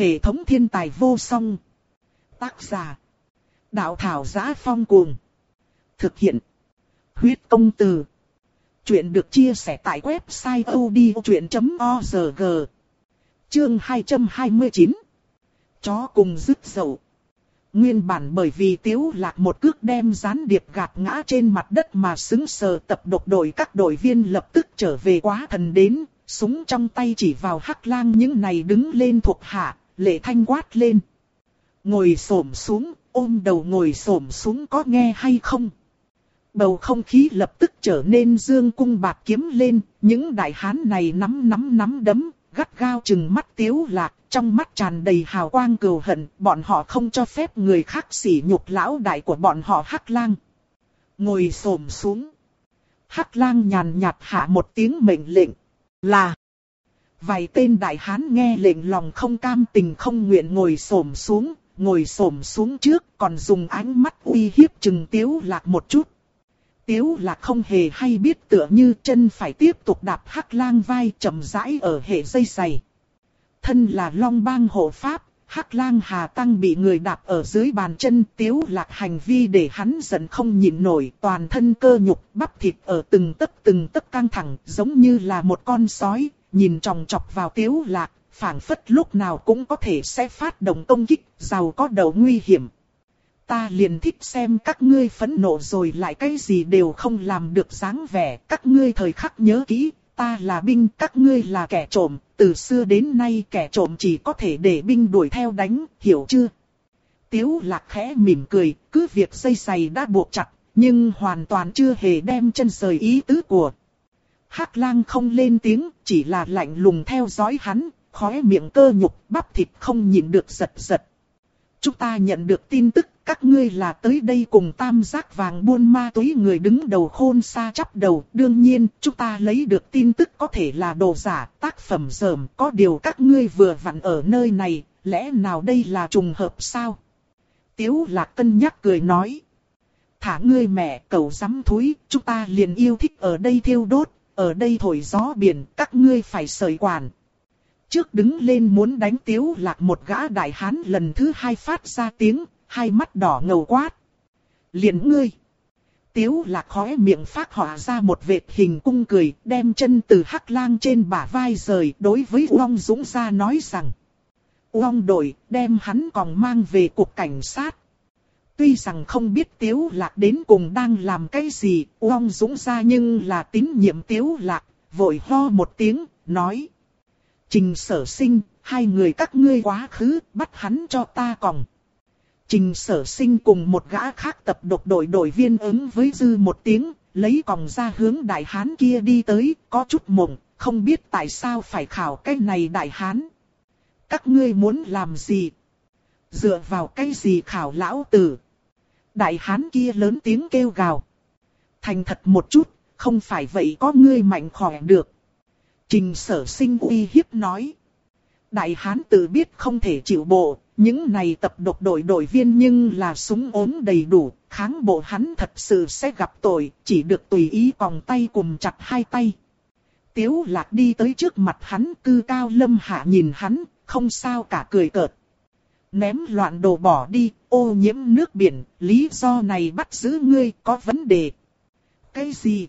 Hệ thống thiên tài vô song. Tác giả. Đạo thảo giá phong cuồng. Thực hiện. Huyết công từ. Chuyện được chia sẻ tại website odchuyện.org. Chương 229. Chó cùng dứt dậu. Nguyên bản bởi vì tiếu lạc một cước đem gián điệp gạt ngã trên mặt đất mà xứng sờ tập độc đội các đội viên lập tức trở về quá thần đến, súng trong tay chỉ vào hắc lang những này đứng lên thuộc hạ, lệ thanh quát lên. Ngồi xổm xuống, ôm đầu ngồi xổm xuống có nghe hay không? Bầu không khí lập tức trở nên dương cung bạc kiếm lên, những đại hán này nắm nắm nắm đấm, gắt gao chừng mắt tiếu lạc, trong mắt tràn đầy hào quang cừu hận, bọn họ không cho phép người khác sỉ nhục lão đại của bọn họ hắc lang. Ngồi xổm xuống. Hắc lang nhàn nhạt hạ một tiếng mệnh lệnh, là Vài tên đại hán nghe lệnh lòng không cam tình không nguyện ngồi xổm xuống, ngồi xổm xuống trước còn dùng ánh mắt uy hiếp chừng tiếu lạc một chút. Tiếu lạc không hề hay biết tựa như chân phải tiếp tục đạp hắc lang vai chậm rãi ở hệ dây giày. Thân là long bang hộ pháp, hắc lang hà tăng bị người đạp ở dưới bàn chân tiếu lạc hành vi để hắn giận không nhịn nổi toàn thân cơ nhục bắp thịt ở từng tấc từng tấc căng thẳng giống như là một con sói nhìn tròng trọc vào tiếu lạc, phảng phất lúc nào cũng có thể sẽ phát động công kích, giàu có đầu nguy hiểm. Ta liền thích xem các ngươi phẫn nộ rồi lại cái gì đều không làm được dáng vẻ, các ngươi thời khắc nhớ kỹ, ta là binh, các ngươi là kẻ trộm, từ xưa đến nay kẻ trộm chỉ có thể để binh đuổi theo đánh, hiểu chưa? Tiếu lạc khẽ mỉm cười, cứ việc dây giày đã buộc chặt, nhưng hoàn toàn chưa hề đem chân rời ý tứ của Hắc lang không lên tiếng, chỉ là lạnh lùng theo dõi hắn, khóe miệng cơ nhục, bắp thịt không nhịn được giật giật. Chúng ta nhận được tin tức, các ngươi là tới đây cùng tam giác vàng buôn ma túy người đứng đầu khôn xa chắp đầu. Đương nhiên, chúng ta lấy được tin tức có thể là đồ giả, tác phẩm dởm, có điều các ngươi vừa vặn ở nơi này, lẽ nào đây là trùng hợp sao? Tiếu lạc cân nhắc cười nói. Thả ngươi mẹ cầu dám thúi, chúng ta liền yêu thích ở đây thiêu đốt, ở đây thổi gió biển, các ngươi phải sợi quản. Trước đứng lên muốn đánh tiếu lạc một gã đại hán lần thứ hai phát ra tiếng, hai mắt đỏ ngầu quát. liền ngươi. Tiếu lạc khóe miệng phát họa ra một vệt hình cung cười, đem chân từ hắc lang trên bả vai rời đối với Uông Dũng ra nói rằng. Uông đội, đem hắn còn mang về cục cảnh sát. Tuy rằng không biết Tiếu Lạc đến cùng đang làm cái gì, Uông Dũng ra nhưng là tín nhiệm Tiếu Lạc, vội ho một tiếng, nói. Trình sở sinh, hai người các ngươi quá khứ, bắt hắn cho ta còng. Trình sở sinh cùng một gã khác tập độc đội đội viên ứng với dư một tiếng, lấy còng ra hướng đại hán kia đi tới, có chút mộng, không biết tại sao phải khảo cái này đại hán. Các ngươi muốn làm gì? Dựa vào cái gì khảo lão tử? Đại hán kia lớn tiếng kêu gào. Thành thật một chút, không phải vậy có ngươi mạnh khỏe được. Trình sở sinh uy hiếp nói. Đại hán tự biết không thể chịu bộ, những này tập độc đội đội viên nhưng là súng ốm đầy đủ, kháng bộ hắn thật sự sẽ gặp tội, chỉ được tùy ý vòng tay cùng chặt hai tay. Tiếu lạc đi tới trước mặt hắn cư cao lâm hạ nhìn hắn, không sao cả cười cợt. Ném loạn đồ bỏ đi, ô nhiễm nước biển, lý do này bắt giữ ngươi có vấn đề. Cái gì?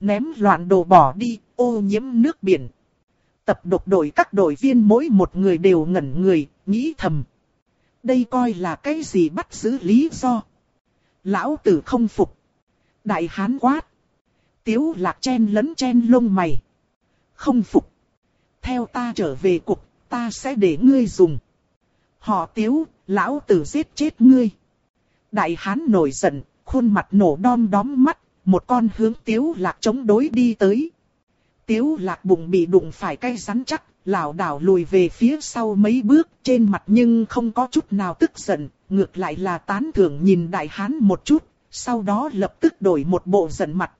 Ném loạn đồ bỏ đi, ô nhiễm nước biển. Tập độc đội các đội viên mỗi một người đều ngẩn người, nghĩ thầm. Đây coi là cái gì bắt giữ lý do? Lão tử không phục. Đại hán quát. Tiếu lạc chen lấn chen lông mày. Không phục. Theo ta trở về cục, ta sẽ để ngươi dùng. Họ tiếu, lão tử giết chết ngươi. Đại hán nổi giận, khuôn mặt nổ đom đóm mắt, một con hướng tiếu lạc chống đối đi tới. Tiếu lạc bụng bị đụng phải cây rắn chắc, lảo đảo lùi về phía sau mấy bước, trên mặt nhưng không có chút nào tức giận, ngược lại là tán thưởng nhìn đại hán một chút, sau đó lập tức đổi một bộ giận mặt.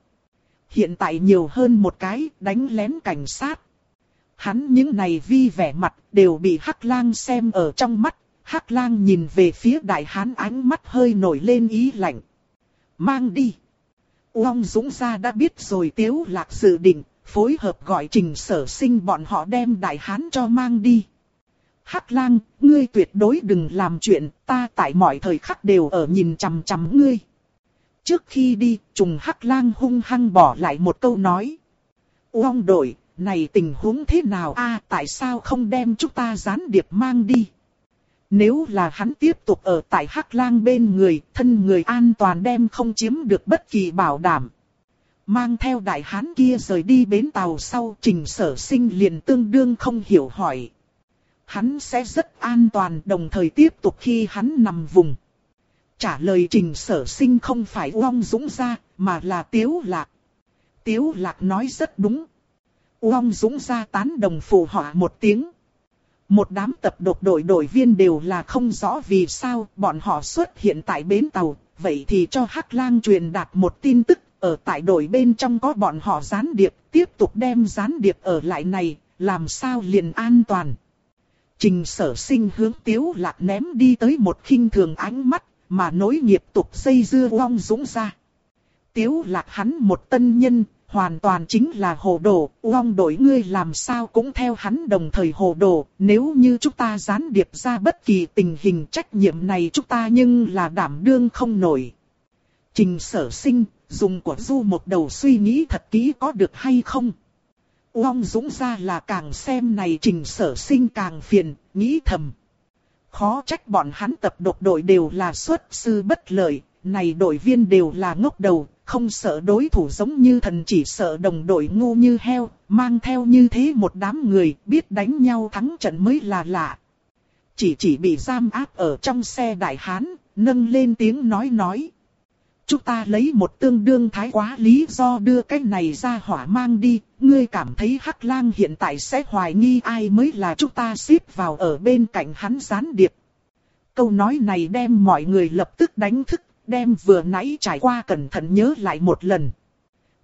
Hiện tại nhiều hơn một cái, đánh lén cảnh sát. Hắn những này vi vẻ mặt đều bị Hắc Lang xem ở trong mắt. Hắc Lang nhìn về phía đại hán ánh mắt hơi nổi lên ý lạnh. Mang đi. Uông Dũng gia đã biết rồi tiếu lạc dự định, phối hợp gọi trình sở sinh bọn họ đem đại hán cho mang đi. Hắc lang, ngươi tuyệt đối đừng làm chuyện, ta tại mọi thời khắc đều ở nhìn chằm chằm ngươi. Trước khi đi, trùng Hắc lang hung hăng bỏ lại một câu nói. Uông đội, này tình huống thế nào a tại sao không đem chúng ta gián điệp mang đi? Nếu là hắn tiếp tục ở tại Hắc lang bên người, thân người an toàn đem không chiếm được bất kỳ bảo đảm. Mang theo đại hán kia rời đi bến tàu sau trình sở sinh liền tương đương không hiểu hỏi. Hắn sẽ rất an toàn đồng thời tiếp tục khi hắn nằm vùng. Trả lời trình sở sinh không phải uong Dũng ra, mà là Tiếu Lạc. Tiếu Lạc nói rất đúng. Uông Dũng ra tán đồng phụ họa một tiếng. Một đám tập độc đội đội viên đều là không rõ vì sao bọn họ xuất hiện tại bến tàu, vậy thì cho Hắc Lang truyền đạt một tin tức, ở tại đội bên trong có bọn họ gián điệp, tiếp tục đem gián điệp ở lại này, làm sao liền an toàn. Trình sở sinh hướng tiếu lạc ném đi tới một khinh thường ánh mắt, mà nối nghiệp tục dây dưa vong dũng ra. Tiếu lạc hắn một tân nhân, hoàn toàn chính là hồ đồ, uong đổi ngươi làm sao cũng theo hắn đồng thời hồ đồ, nếu như chúng ta gián điệp ra bất kỳ tình hình trách nhiệm này chúng ta nhưng là đảm đương không nổi. Trình sở sinh, dùng của du một đầu suy nghĩ thật kỹ có được hay không? Uông Dũng ra là càng xem này trình sở sinh càng phiền, nghĩ thầm. Khó trách bọn hắn tập độc đội đều là xuất sư bất lợi, này đội viên đều là ngốc đầu, không sợ đối thủ giống như thần chỉ sợ đồng đội ngu như heo, mang theo như thế một đám người biết đánh nhau thắng trận mới là lạ. Chỉ chỉ bị giam áp ở trong xe đại hán, nâng lên tiếng nói nói. Chúng ta lấy một tương đương thái quá lý do đưa cái này ra hỏa mang đi, ngươi cảm thấy Hắc Lang hiện tại sẽ hoài nghi ai mới là chúng ta xếp vào ở bên cạnh hắn gián điệp. Câu nói này đem mọi người lập tức đánh thức, đem vừa nãy trải qua cẩn thận nhớ lại một lần.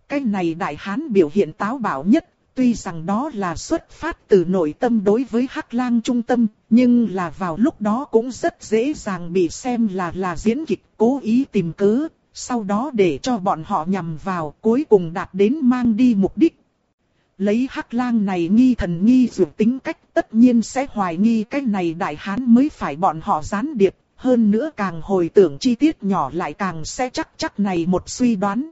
Cái này đại hán biểu hiện táo bạo nhất, tuy rằng đó là xuất phát từ nội tâm đối với Hắc Lang trung tâm, nhưng là vào lúc đó cũng rất dễ dàng bị xem là là diễn kịch, cố ý tìm cớ, sau đó để cho bọn họ nhằm vào cuối cùng đạt đến mang đi mục đích. Lấy hắc lang này nghi thần nghi dược tính cách tất nhiên sẽ hoài nghi cái này đại hán mới phải bọn họ gián điệp, hơn nữa càng hồi tưởng chi tiết nhỏ lại càng sẽ chắc chắc này một suy đoán.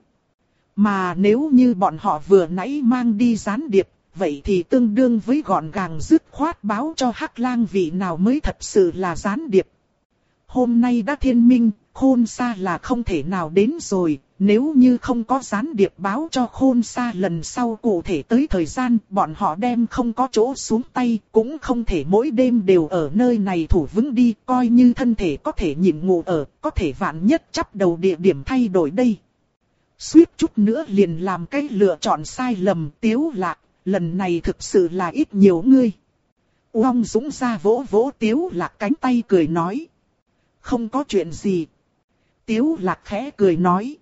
Mà nếu như bọn họ vừa nãy mang đi gián điệp, vậy thì tương đương với gọn gàng dứt khoát báo cho hắc lang vị nào mới thật sự là gián điệp. Hôm nay đã thiên minh, khôn xa là không thể nào đến rồi, nếu như không có gián điệp báo cho khôn xa lần sau cụ thể tới thời gian, bọn họ đem không có chỗ xuống tay, cũng không thể mỗi đêm đều ở nơi này thủ vững đi, coi như thân thể có thể nhịn ngủ ở, có thể vạn nhất chắp đầu địa điểm thay đổi đây. Suýt chút nữa liền làm cái lựa chọn sai lầm tiếu lạc, lần này thực sự là ít nhiều ngươi. Uông Dũng ra vỗ vỗ tiếu lạc cánh tay cười nói. Không có chuyện gì. Tiếu lạc khẽ cười nói.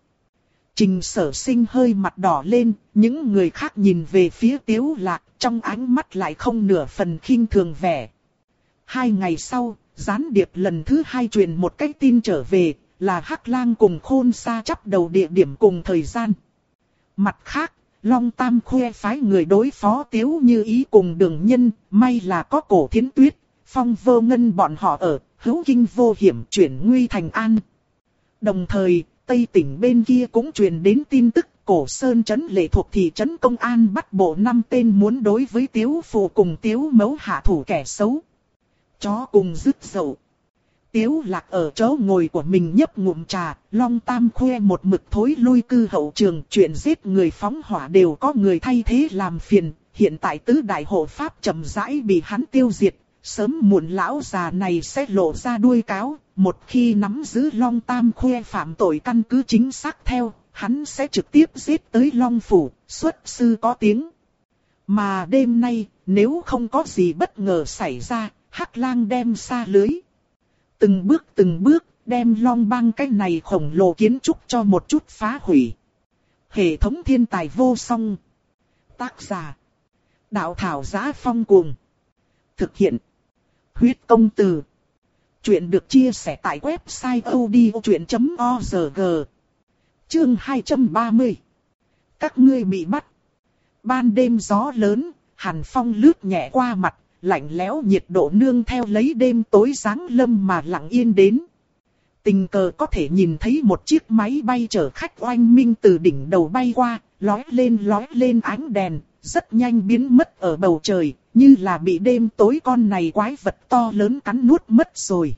Trình sở sinh hơi mặt đỏ lên, những người khác nhìn về phía tiếu lạc, trong ánh mắt lại không nửa phần khinh thường vẻ. Hai ngày sau, gián điệp lần thứ hai truyền một cái tin trở về, là Hắc Lang cùng khôn xa chấp đầu địa điểm cùng thời gian. Mặt khác, Long Tam khoe phái người đối phó tiếu như ý cùng đường nhân, may là có cổ thiến tuyết, phong vô ngân bọn họ ở, hữu kinh vô hiểm chuyển nguy thành an. Đồng thời, Tây tỉnh bên kia cũng truyền đến tin tức cổ sơn trấn lệ thuộc thị trấn công an bắt bộ năm tên muốn đối với tiếu phù cùng tiếu mấu hạ thủ kẻ xấu. Chó cùng dứt dậu. Tiếu lạc ở chỗ ngồi của mình nhấp ngụm trà, long tam khoe một mực thối lui cư hậu trường, chuyện giết người phóng hỏa đều có người thay thế làm phiền, hiện tại tứ đại hộ pháp chậm rãi bị hắn tiêu diệt, sớm muộn lão già này sẽ lộ ra đuôi cáo, một khi nắm giữ Long Tam khoe phạm tội căn cứ chính xác theo, hắn sẽ trực tiếp giết tới Long Phủ, xuất sư có tiếng. Mà đêm nay, nếu không có gì bất ngờ xảy ra, Hắc Lang đem xa lưới. Từng bước từng bước, đem Long băng cái này khổng lồ kiến trúc cho một chút phá hủy. Hệ thống thiên tài vô song. Tác giả. Đạo thảo giá phong cuồng. Thực hiện. Huyết công từ. Chuyện được chia sẻ tại website odchuyện.org. Chương 230. Các ngươi bị bắt. Ban đêm gió lớn, hàn phong lướt nhẹ qua mặt, lạnh lẽo nhiệt độ nương theo lấy đêm tối sáng lâm mà lặng yên đến. Tình cờ có thể nhìn thấy một chiếc máy bay chở khách oanh minh từ đỉnh đầu bay qua, lói lên lói lên ánh đèn, rất nhanh biến mất ở bầu trời, như là bị đêm tối con này quái vật to lớn cắn nuốt mất rồi.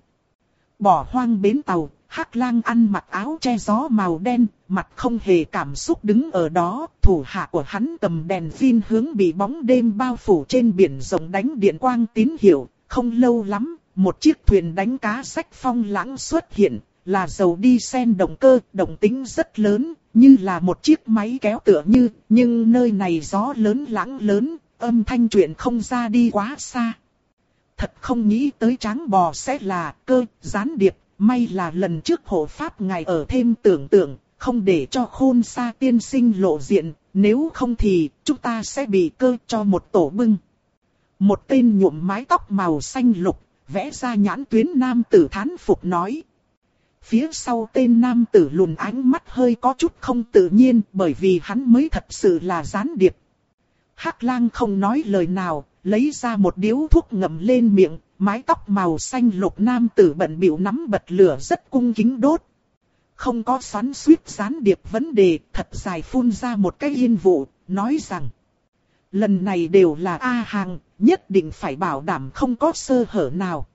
Bỏ hoang bến tàu, Hắc lang ăn mặc áo che gió màu đen, mặt không hề cảm xúc đứng ở đó, thủ hạ của hắn cầm đèn pin hướng bị bóng đêm bao phủ trên biển rộng đánh điện quang tín hiệu, không lâu lắm, một chiếc thuyền đánh cá sách phong lãng xuất hiện, là dầu đi sen động cơ, động tính rất lớn, như là một chiếc máy kéo tựa như, nhưng nơi này gió lớn lãng lớn, âm thanh chuyện không ra đi quá xa. Thật không nghĩ tới tráng bò sẽ là cơ, gián điệp, may là lần trước hộ pháp ngài ở thêm tưởng tượng, không để cho khôn xa tiên sinh lộ diện, nếu không thì chúng ta sẽ bị cơ cho một tổ bưng. Một tên nhuộm mái tóc màu xanh lục, vẽ ra nhãn tuyến nam tử thán phục nói. Phía sau tên nam tử lùn ánh mắt hơi có chút không tự nhiên bởi vì hắn mới thật sự là gián điệp. Hắc lang không nói lời nào, lấy ra một điếu thuốc ngậm lên miệng, mái tóc màu xanh lục nam tử bận biểu nắm bật lửa rất cung kính đốt. Không có xoắn suýt gián điệp vấn đề, thật dài phun ra một cái yên vụ, nói rằng. Lần này đều là A hàng, nhất định phải bảo đảm không có sơ hở nào.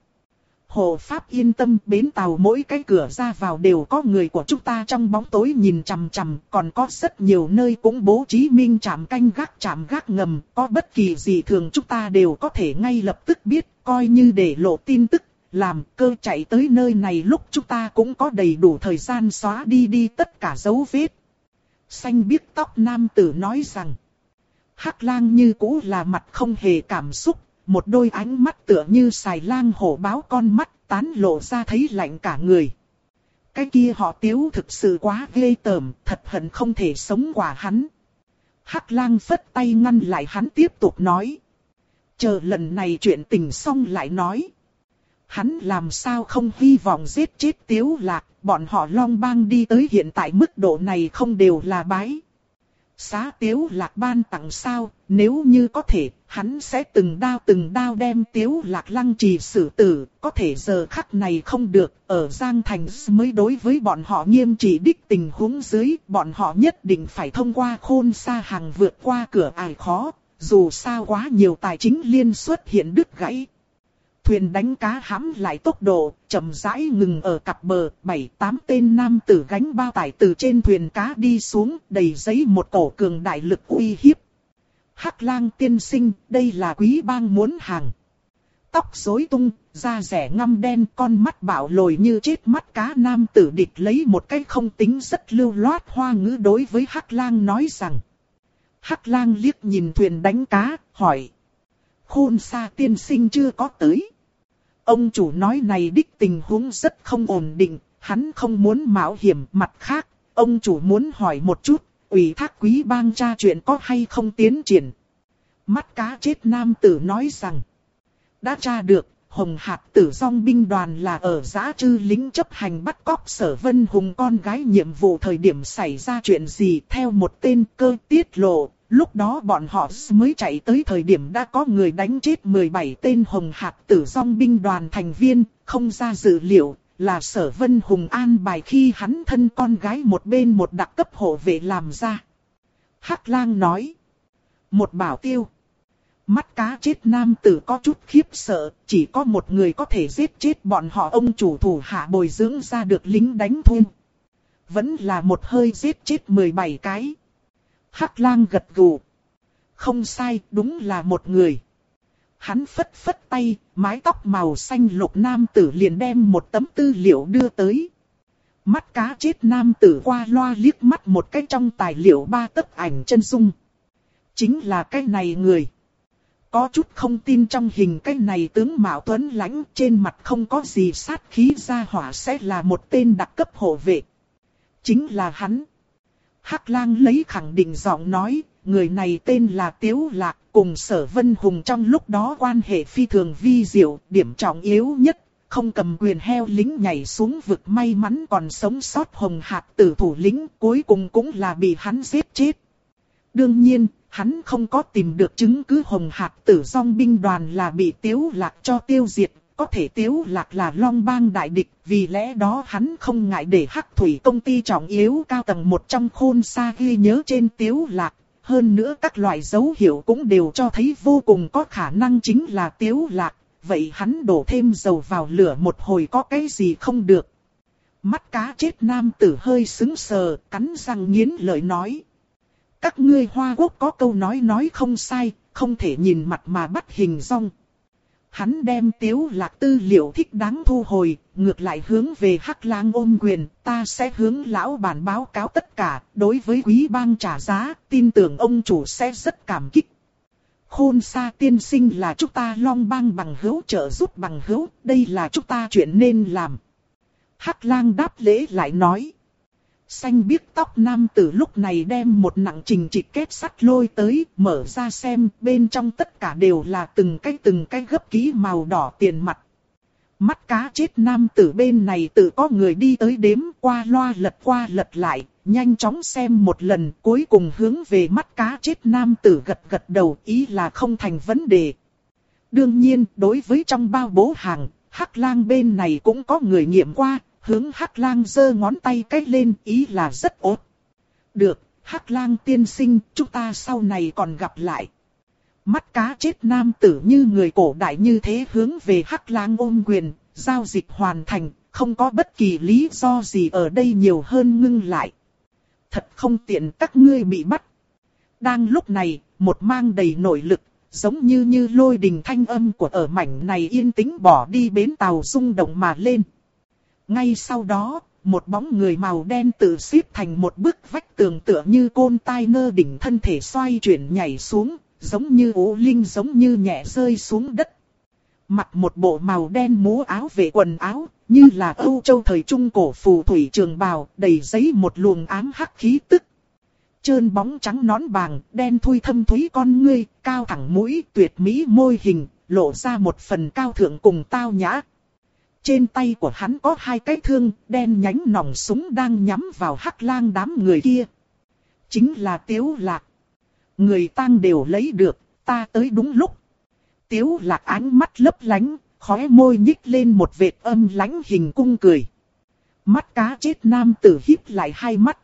Hồ Pháp yên tâm bến tàu mỗi cái cửa ra vào đều có người của chúng ta trong bóng tối nhìn chằm chằm, còn có rất nhiều nơi cũng bố trí minh chạm canh gác chạm gác ngầm, có bất kỳ gì thường chúng ta đều có thể ngay lập tức biết, coi như để lộ tin tức, làm cơ chạy tới nơi này lúc chúng ta cũng có đầy đủ thời gian xóa đi đi tất cả dấu vết. Xanh biếc tóc nam tử nói rằng, Hắc lang như cũ là mặt không hề cảm xúc, một đôi ánh mắt tựa như xài lang hổ báo con mắt tán lộ ra thấy lạnh cả người. Cái kia họ tiếu thực sự quá ghê tởm, thật hận không thể sống quả hắn. Hắc lang phất tay ngăn lại hắn tiếp tục nói. Chờ lần này chuyện tình xong lại nói. Hắn làm sao không hy vọng giết chết tiếu lạc, bọn họ long bang đi tới hiện tại mức độ này không đều là bái. Xá tiếu lạc ban tặng sao, nếu như có thể, hắn sẽ từng đao từng đao đem tiếu lạc lăng trì xử tử, có thể giờ khắc này không được, ở Giang Thành mới đối với bọn họ nghiêm trị đích tình huống dưới, bọn họ nhất định phải thông qua khôn xa hàng vượt qua cửa ải khó, dù sao quá nhiều tài chính liên xuất hiện đứt gãy. Thuyền đánh cá hãm lại tốc độ, chậm rãi ngừng ở cặp bờ, bảy tám tên nam tử gánh bao tải từ trên thuyền cá đi xuống, đầy giấy một cổ cường đại lực uy hiếp. Hắc lang tiên sinh, đây là quý bang muốn hàng. Tóc rối tung, da rẻ ngăm đen, con mắt bảo lồi như chết mắt cá nam tử địch lấy một cái không tính rất lưu loát hoa ngữ đối với Hắc lang nói rằng. Hắc lang liếc nhìn thuyền đánh cá, hỏi. Khôn xa tiên sinh chưa có tới. Ông chủ nói này đích tình huống rất không ổn định, hắn không muốn mạo hiểm mặt khác. Ông chủ muốn hỏi một chút, ủy thác quý bang tra chuyện có hay không tiến triển. Mắt cá chết nam tử nói rằng, đã tra được, Hồng Hạc tử song binh đoàn là ở giã trư lính chấp hành bắt cóc sở vân hùng con gái nhiệm vụ thời điểm xảy ra chuyện gì theo một tên cơ tiết lộ. Lúc đó bọn họ mới chạy tới thời điểm đã có người đánh chết 17 tên Hồng Hạc tử song binh đoàn thành viên, không ra dự liệu, là sở vân hùng an bài khi hắn thân con gái một bên một đặc cấp hộ vệ làm ra. Hắc lang nói. Một bảo tiêu. Mắt cá chết nam tử có chút khiếp sợ, chỉ có một người có thể giết chết bọn họ ông chủ thủ hạ bồi dưỡng ra được lính đánh thun. Vẫn là một hơi giết chết 17 cái. Hắc lang gật gù. Không sai, đúng là một người. Hắn phất phất tay, mái tóc màu xanh lục nam tử liền đem một tấm tư liệu đưa tới. Mắt cá chết nam tử qua loa liếc mắt một cái trong tài liệu ba tấc ảnh chân dung. Chính là cái này người. Có chút không tin trong hình cái này tướng Mạo Tuấn lãnh trên mặt không có gì sát khí ra hỏa sẽ là một tên đặc cấp hộ vệ. Chính là hắn. Hắc lang lấy khẳng định giọng nói, người này tên là Tiếu Lạc, cùng sở vân hùng trong lúc đó quan hệ phi thường vi diệu, điểm trọng yếu nhất, không cầm quyền heo lính nhảy xuống vực may mắn còn sống sót hồng hạt tử thủ lính cuối cùng cũng là bị hắn giết chết. Đương nhiên, hắn không có tìm được chứng cứ hồng hạt tử song binh đoàn là bị tiếu lạc cho tiêu diệt, có thể tiếu lạc là long bang đại địch, vì lẽ đó hắn không ngại để hắc thủy công ty trọng yếu cao tầng một trong khôn xa ghi nhớ trên tiếu lạc. Hơn nữa các loại dấu hiệu cũng đều cho thấy vô cùng có khả năng chính là tiếu lạc, vậy hắn đổ thêm dầu vào lửa một hồi có cái gì không được. Mắt cá chết nam tử hơi sững sờ, cắn răng nghiến lợi nói. Các ngươi Hoa Quốc có câu nói nói không sai, không thể nhìn mặt mà bắt hình rong. Hắn đem tiếu lạc tư liệu thích đáng thu hồi, ngược lại hướng về Hắc lang ôm quyền, ta sẽ hướng lão bản báo cáo tất cả, đối với quý bang trả giá, tin tưởng ông chủ sẽ rất cảm kích. Khôn xa tiên sinh là chúng ta long bang bằng hữu trợ giúp bằng hữu, đây là chúng ta chuyện nên làm. Hắc lang đáp lễ lại nói. Xanh biếc tóc nam tử lúc này đem một nặng trình trịch kết sắt lôi tới, mở ra xem, bên trong tất cả đều là từng cái từng cái gấp ký màu đỏ tiền mặt. Mắt cá chết nam tử bên này tự có người đi tới đếm qua loa lật qua lật lại, nhanh chóng xem một lần, cuối cùng hướng về mắt cá chết nam tử gật gật đầu, ý là không thành vấn đề. Đương nhiên, đối với trong bao bố hàng, Hắc lang bên này cũng có người nghiệm qua, hướng Hắc lang giơ ngón tay cách lên ý là rất ốt. Được, Hắc lang tiên sinh, chúng ta sau này còn gặp lại. Mắt cá chết nam tử như người cổ đại như thế hướng về Hắc lang ôm quyền, giao dịch hoàn thành, không có bất kỳ lý do gì ở đây nhiều hơn ngưng lại. Thật không tiện các ngươi bị bắt. Đang lúc này, một mang đầy nội lực, giống như như lôi đình thanh âm của ở mảnh này yên tĩnh bỏ đi bến tàu rung động mà lên. Ngay sau đó, một bóng người màu đen tự xếp thành một bức vách tường tựa như côn tai nơ đỉnh thân thể xoay chuyển nhảy xuống, giống như ố linh giống như nhẹ rơi xuống đất. Mặc một bộ màu đen mũ áo về quần áo, như là Âu Châu thời trung cổ phù thủy trường bào, đầy giấy một luồng ám hắc khí tức. Trơn bóng trắng nón bàng, đen thui thâm thúy con ngươi, cao thẳng mũi, tuyệt mỹ môi hình, lộ ra một phần cao thượng cùng tao nhã. Trên tay của hắn có hai cái thương, đen nhánh nòng súng đang nhắm vào hắc lang đám người kia. Chính là Tiếu Lạc. Người tang đều lấy được, ta tới đúng lúc. Tiếu Lạc ánh mắt lấp lánh, khóe môi nhích lên một vệt âm lãnh hình cung cười. Mắt cá chết nam tử híp lại hai mắt.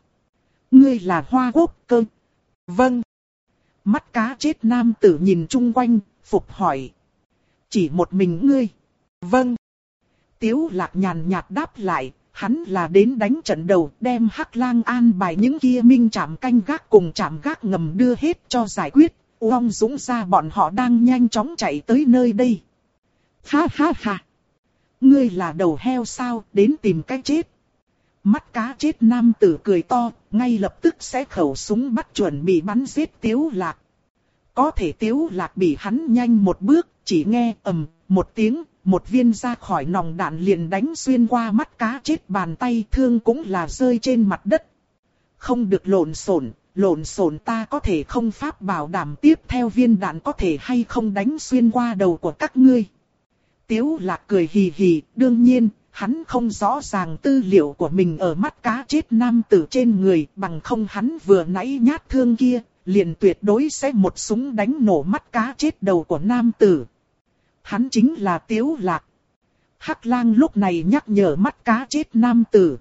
Ngươi là hoa quốc cơ. Vâng. Mắt cá chết nam tử nhìn chung quanh, phục hỏi. Chỉ một mình ngươi. Vâng. Tiếu lạc nhàn nhạt đáp lại, hắn là đến đánh trận đầu đem hắc lang an bài những kia minh chạm canh gác cùng chạm gác ngầm đưa hết cho giải quyết. Uông Dũng ra bọn họ đang nhanh chóng chạy tới nơi đây. Ha ha ha. Ngươi là đầu heo sao, đến tìm cách chết. Mắt cá chết nam tử cười to, ngay lập tức sẽ khẩu súng bắt chuẩn bị bắn giết tiếu lạc. Có thể tiếu lạc bị hắn nhanh một bước, chỉ nghe ầm một tiếng, một viên ra khỏi nòng đạn liền đánh xuyên qua mắt cá chết bàn tay thương cũng là rơi trên mặt đất. Không được lộn xộn, lộn xộn ta có thể không pháp bảo đảm tiếp theo viên đạn có thể hay không đánh xuyên qua đầu của các ngươi. Tiếu lạc cười hì hì, đương nhiên, hắn không rõ ràng tư liệu của mình ở mắt cá chết nam tử trên người, bằng không hắn vừa nãy nhát thương kia, liền tuyệt đối sẽ một súng đánh nổ mắt cá chết đầu của nam tử. Hắn chính là Tiếu Lạc. Hắc lang lúc này nhắc nhở mắt cá chết nam tử.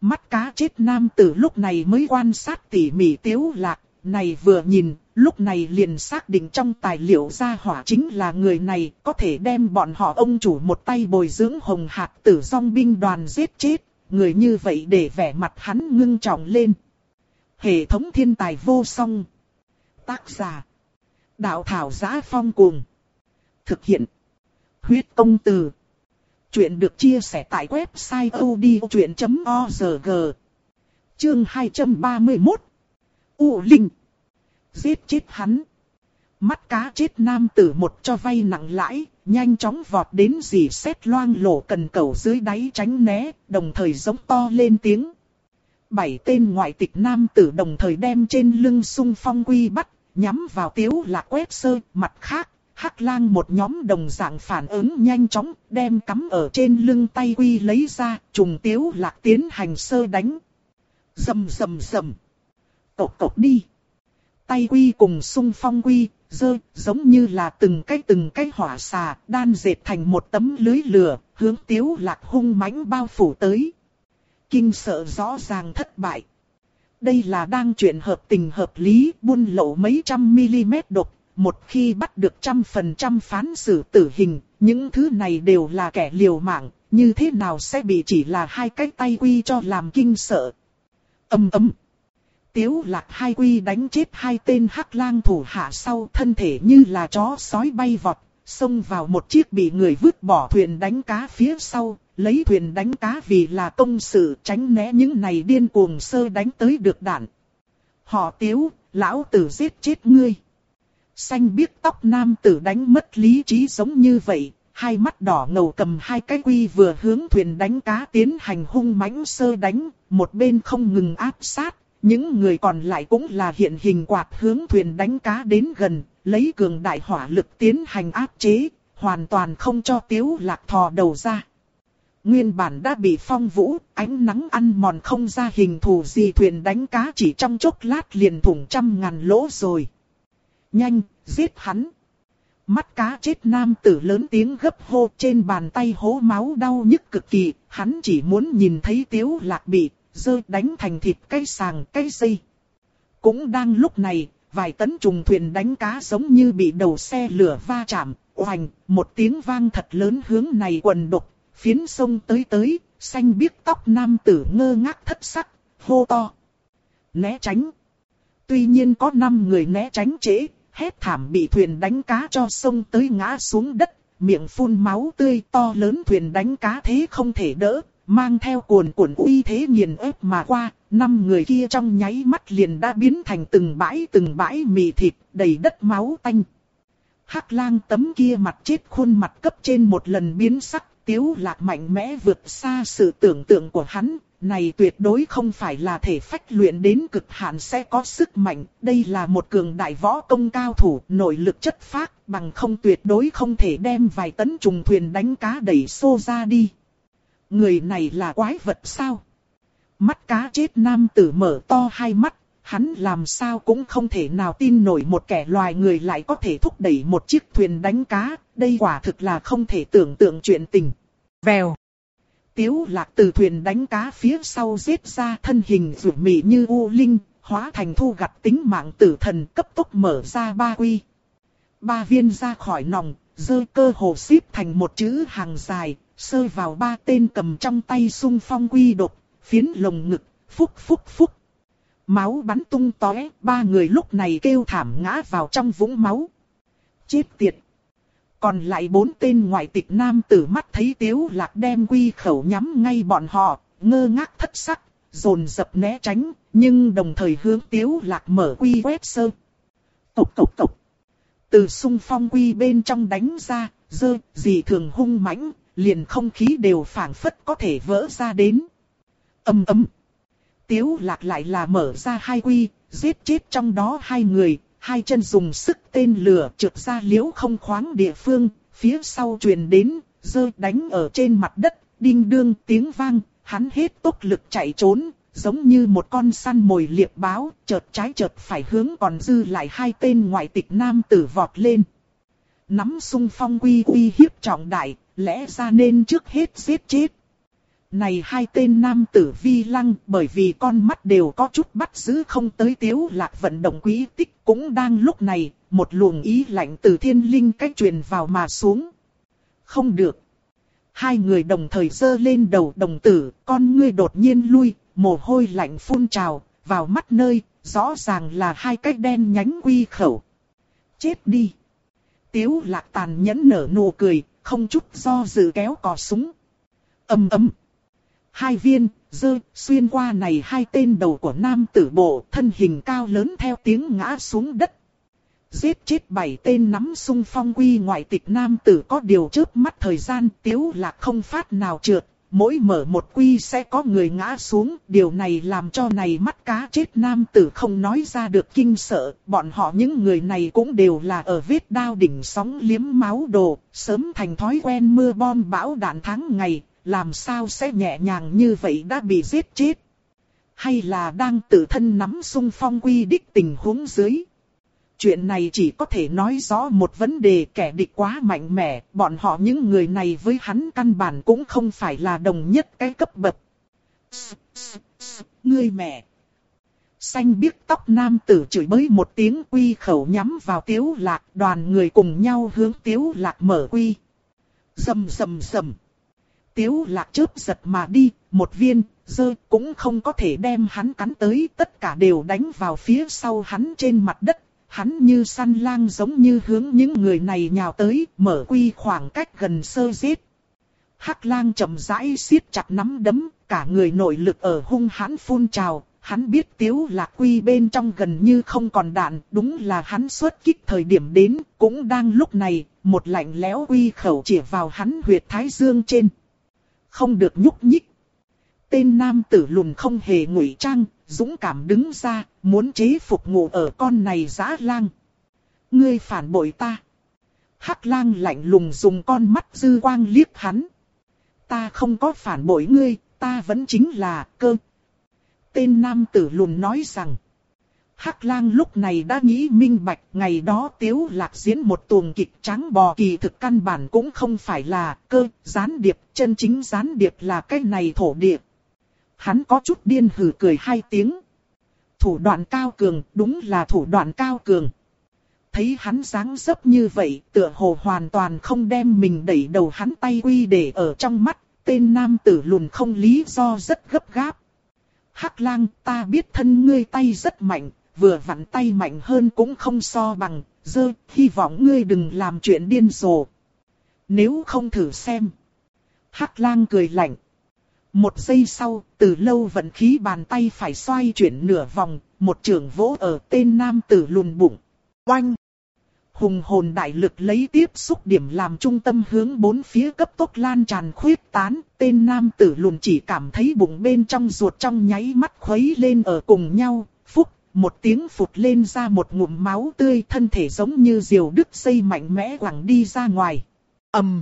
Mắt cá chết nam tử lúc này mới quan sát tỉ mỉ Tiếu Lạc, này vừa nhìn, lúc này liền xác định trong tài liệu gia hỏa chính là người này, có thể đem bọn họ ông chủ một tay bồi dưỡng hồng hạc tử song binh đoàn giết chết, người như vậy để vẻ mặt hắn ngưng trọng lên. Hệ thống thiên tài vô song. Tác giả. Đạo thảo giá phong cuồng. Thực hiện. Huyết công từ. Chuyện được chia sẻ tại website odchuyện.org. Chương 231. U Linh. Giết chết hắn. Mắt cá chết nam tử một cho vay nặng lãi, nhanh chóng vọt đến dì xét loang lổ cần cầu dưới đáy tránh né, đồng thời giống to lên tiếng. Bảy tên ngoại tịch nam tử đồng thời đem trên lưng sung phong quy bắt, nhắm vào tiếu là quét sơ, mặt khác, Hắc lang một nhóm đồng dạng phản ứng nhanh chóng, đem cắm ở trên lưng tay quy lấy ra, trùng tiếu lạc tiến hành sơ đánh. Dầm dầm dầm. Cộc cộc đi. Tay quy cùng sung phong quy, dơ, giống như là từng cái từng cái hỏa xà, đan dệt thành một tấm lưới lửa, hướng tiếu lạc hung mãnh bao phủ tới. Kinh sợ rõ ràng thất bại. Đây là đang chuyện hợp tình hợp lý, buôn lậu mấy trăm mm độc, một khi bắt được trăm phần trăm phán xử tử hình, những thứ này đều là kẻ liều mạng, như thế nào sẽ bị chỉ là hai cái tay quy cho làm kinh sợ. Âm ấm. Tiếu lạc hai quy đánh chết hai tên hắc lang thủ hạ sau thân thể như là chó sói bay vọt, xông vào một chiếc bị người vứt bỏ thuyền đánh cá phía sau, lấy thuyền đánh cá vì là công sự tránh né những này điên cuồng sơ đánh tới được đạn. Họ tiếu, lão tử giết chết ngươi. Xanh biếc tóc nam tử đánh mất lý trí giống như vậy, hai mắt đỏ ngầu cầm hai cái quy vừa hướng thuyền đánh cá tiến hành hung mãnh sơ đánh, một bên không ngừng áp sát, những người còn lại cũng là hiện hình quạt hướng thuyền đánh cá đến gần, lấy cường đại hỏa lực tiến hành áp chế, hoàn toàn không cho tiếu lạc thò đầu ra. Nguyên bản đã bị phong vũ, ánh nắng ăn mòn không ra hình thù gì thuyền đánh cá chỉ trong chốc lát liền thủng trăm ngàn lỗ rồi. Nhanh, giết hắn. Mắt cá chết nam tử lớn tiếng gấp hô trên bàn tay hố máu đau nhức cực kỳ, hắn chỉ muốn nhìn thấy tiếu lạc bị, rơi đánh thành thịt cây sàng cây dây. Cũng đang lúc này, vài tấn trùng thuyền đánh cá giống như bị đầu xe lửa va chạm, oành, một tiếng vang thật lớn hướng này quần đục, phiến sông tới tới, xanh biếc tóc nam tử ngơ ngác thất sắc, hô to. Né tránh. Tuy nhiên có 5 người né tránh trễ, hét thảm bị thuyền đánh cá cho sông tới ngã xuống đất, miệng phun máu tươi to lớn thuyền đánh cá thế không thể đỡ, mang theo cuồn cuộn uy thế nghiền ép mà qua, năm người kia trong nháy mắt liền đã biến thành từng bãi từng bãi mì thịt, đầy đất máu tanh. Hắc lang tấm kia mặt chết khuôn mặt cấp trên một lần biến sắc, tiếu lạc mạnh mẽ vượt xa sự tưởng tượng của hắn, này tuyệt đối không phải là thể phách luyện đến cực hạn sẽ có sức mạnh, đây là một cường đại võ công cao thủ, nội lực chất phác, bằng không tuyệt đối không thể đem vài tấn trùng thuyền đánh cá đẩy xô ra đi. Người này là quái vật sao? Mắt cá chết nam tử mở to hai mắt, hắn làm sao cũng không thể nào tin nổi một kẻ loài người lại có thể thúc đẩy một chiếc thuyền đánh cá, đây quả thực là không thể tưởng tượng chuyện tình. Vèo. Tiếu lạc từ thuyền đánh cá phía sau giết ra thân hình rủ mị như u linh, hóa thành thu gặt tính mạng tử thần cấp tốc mở ra ba quy. Ba viên ra khỏi nòng, rơi cơ hồ xếp thành một chữ hàng dài, sơi vào ba tên cầm trong tay sung phong quy đột, phiến lồng ngực, phúc phúc phúc. Máu bắn tung tóe, ba người lúc này kêu thảm ngã vào trong vũng máu. Chết tiệt! Còn lại bốn tên ngoại tịch nam tử mắt thấy tiếu lạc đem quy khẩu nhắm ngay bọn họ, ngơ ngác thất sắc, dồn dập né tránh, nhưng đồng thời hướng tiếu lạc mở quy quét sơ. Cộc cộc cộc! Từ sung phong quy bên trong đánh ra, dơ, gì thường hung mãnh, liền không khí đều phảng phất có thể vỡ ra đến. Âm ấm. Tiếu lạc lại là mở ra hai quy, giết chết trong đó hai người, hai chân dùng sức tên lửa trượt ra liễu không khoáng địa phương, phía sau truyền đến, rơi đánh ở trên mặt đất, đinh đương tiếng vang, hắn hết tốc lực chạy trốn, giống như một con săn mồi liệp báo, chợt trái chợt phải hướng còn dư lại hai tên ngoại tịch nam tử vọt lên. Nắm sung phong quy uy hiếp trọng đại, lẽ ra nên trước hết giết chết. Này hai tên nam tử vi lăng bởi vì con mắt đều có chút bắt giữ không tới tiếu lạc vận động quý tích cũng đang lúc này, một luồng ý lạnh từ thiên linh cách truyền vào mà xuống. Không được. Hai người đồng thời dơ lên đầu đồng tử, con ngươi đột nhiên lui, mồ hôi lạnh phun trào, vào mắt nơi, rõ ràng là hai cái đen nhánh quy khẩu. Chết đi. Tiếu lạc tàn nhẫn nở nụ cười, không chút do dự kéo cò súng. ầm ầm hai viên, dơ, xuyên qua này hai tên đầu của nam tử bộ, thân hình cao lớn theo tiếng ngã xuống đất. Giết chết bảy tên nắm sung phong quy ngoại tịch nam tử có điều trước mắt thời gian tiếu là không phát nào trượt, mỗi mở một quy sẽ có người ngã xuống, điều này làm cho này mắt cá chết nam tử không nói ra được kinh sợ, bọn họ những người này cũng đều là ở vết đao đỉnh sóng liếm máu đồ, sớm thành thói quen mưa bom bão đạn tháng ngày, làm sao sẽ nhẹ nhàng như vậy đã bị giết chết. Hay là đang tự thân nắm sung phong quy đích tình huống dưới, chuyện này chỉ có thể nói rõ một vấn đề kẻ địch quá mạnh mẽ, bọn họ những người này với hắn căn bản cũng không phải là đồng nhất cái cấp bậc. Ngươi mẹ! Xanh biếc tóc nam tử chửi bới một tiếng quy khẩu nhắm vào tiếu lạc, đoàn người cùng nhau hướng tiếu lạc mở quy. Dầm dầm dầm. Tiếu lạc chớp giật mà đi, một viên, dơ cũng không có thể đem hắn cắn tới, tất cả đều đánh vào phía sau hắn trên mặt đất. Hắn như săn lang giống như hướng những người này nhào tới, mở quy khoảng cách gần sơ giết. Hắc lang chậm rãi siết chặt nắm đấm, cả người nội lực ở hung hãn phun trào, hắn biết tiếu lạc quy bên trong gần như không còn đạn, đúng là hắn xuất kích thời điểm đến, cũng đang lúc này, một lạnh lẽo quy khẩu chỉ vào hắn huyệt thái dương trên. Không được nhúc nhích. Tên nam tử lùn không hề ngụy trang, dũng cảm đứng ra, muốn chế phục ngủ ở con này giã lang. Ngươi phản bội ta. Hắc lang lạnh lùng dùng con mắt dư quang liếc hắn. Ta không có phản bội ngươi, ta vẫn chính là cơ. Tên nam tử lùn nói rằng. Hắc lang lúc này đã nghĩ minh bạch ngày đó tiếu lạc diễn một tuồng kịch trắng bò kỳ thực căn bản cũng không phải là cơ, gián điệp, chân chính gián điệp là cái này thổ địa. Hắn có chút điên hử cười hai tiếng. Thủ đoạn cao cường, đúng là thủ đoạn cao cường. Thấy hắn dáng dấp như vậy, tựa hồ hoàn toàn không đem mình đẩy đầu hắn tay quy để ở trong mắt, tên nam tử lùn không lý do rất gấp gáp. Hắc lang, ta biết thân ngươi tay rất mạnh, vừa vặn tay mạnh hơn cũng không so bằng, dơ, hy vọng ngươi đừng làm chuyện điên rồ. Nếu không thử xem. Hắc lang cười lạnh. Một giây sau, từ lâu vận khí bàn tay phải xoay chuyển nửa vòng, một trường vỗ ở tên nam tử lùn bụng. Oanh! Hùng hồn đại lực lấy tiếp xúc điểm làm trung tâm hướng bốn phía cấp tốc lan tràn khuyết tán, tên nam tử lùn chỉ cảm thấy bụng bên trong ruột trong nháy mắt khuấy lên ở cùng nhau, một tiếng phụt lên ra một ngụm máu tươi thân thể giống như diều đứt dây mạnh mẽ quẳng đi ra ngoài. ầm,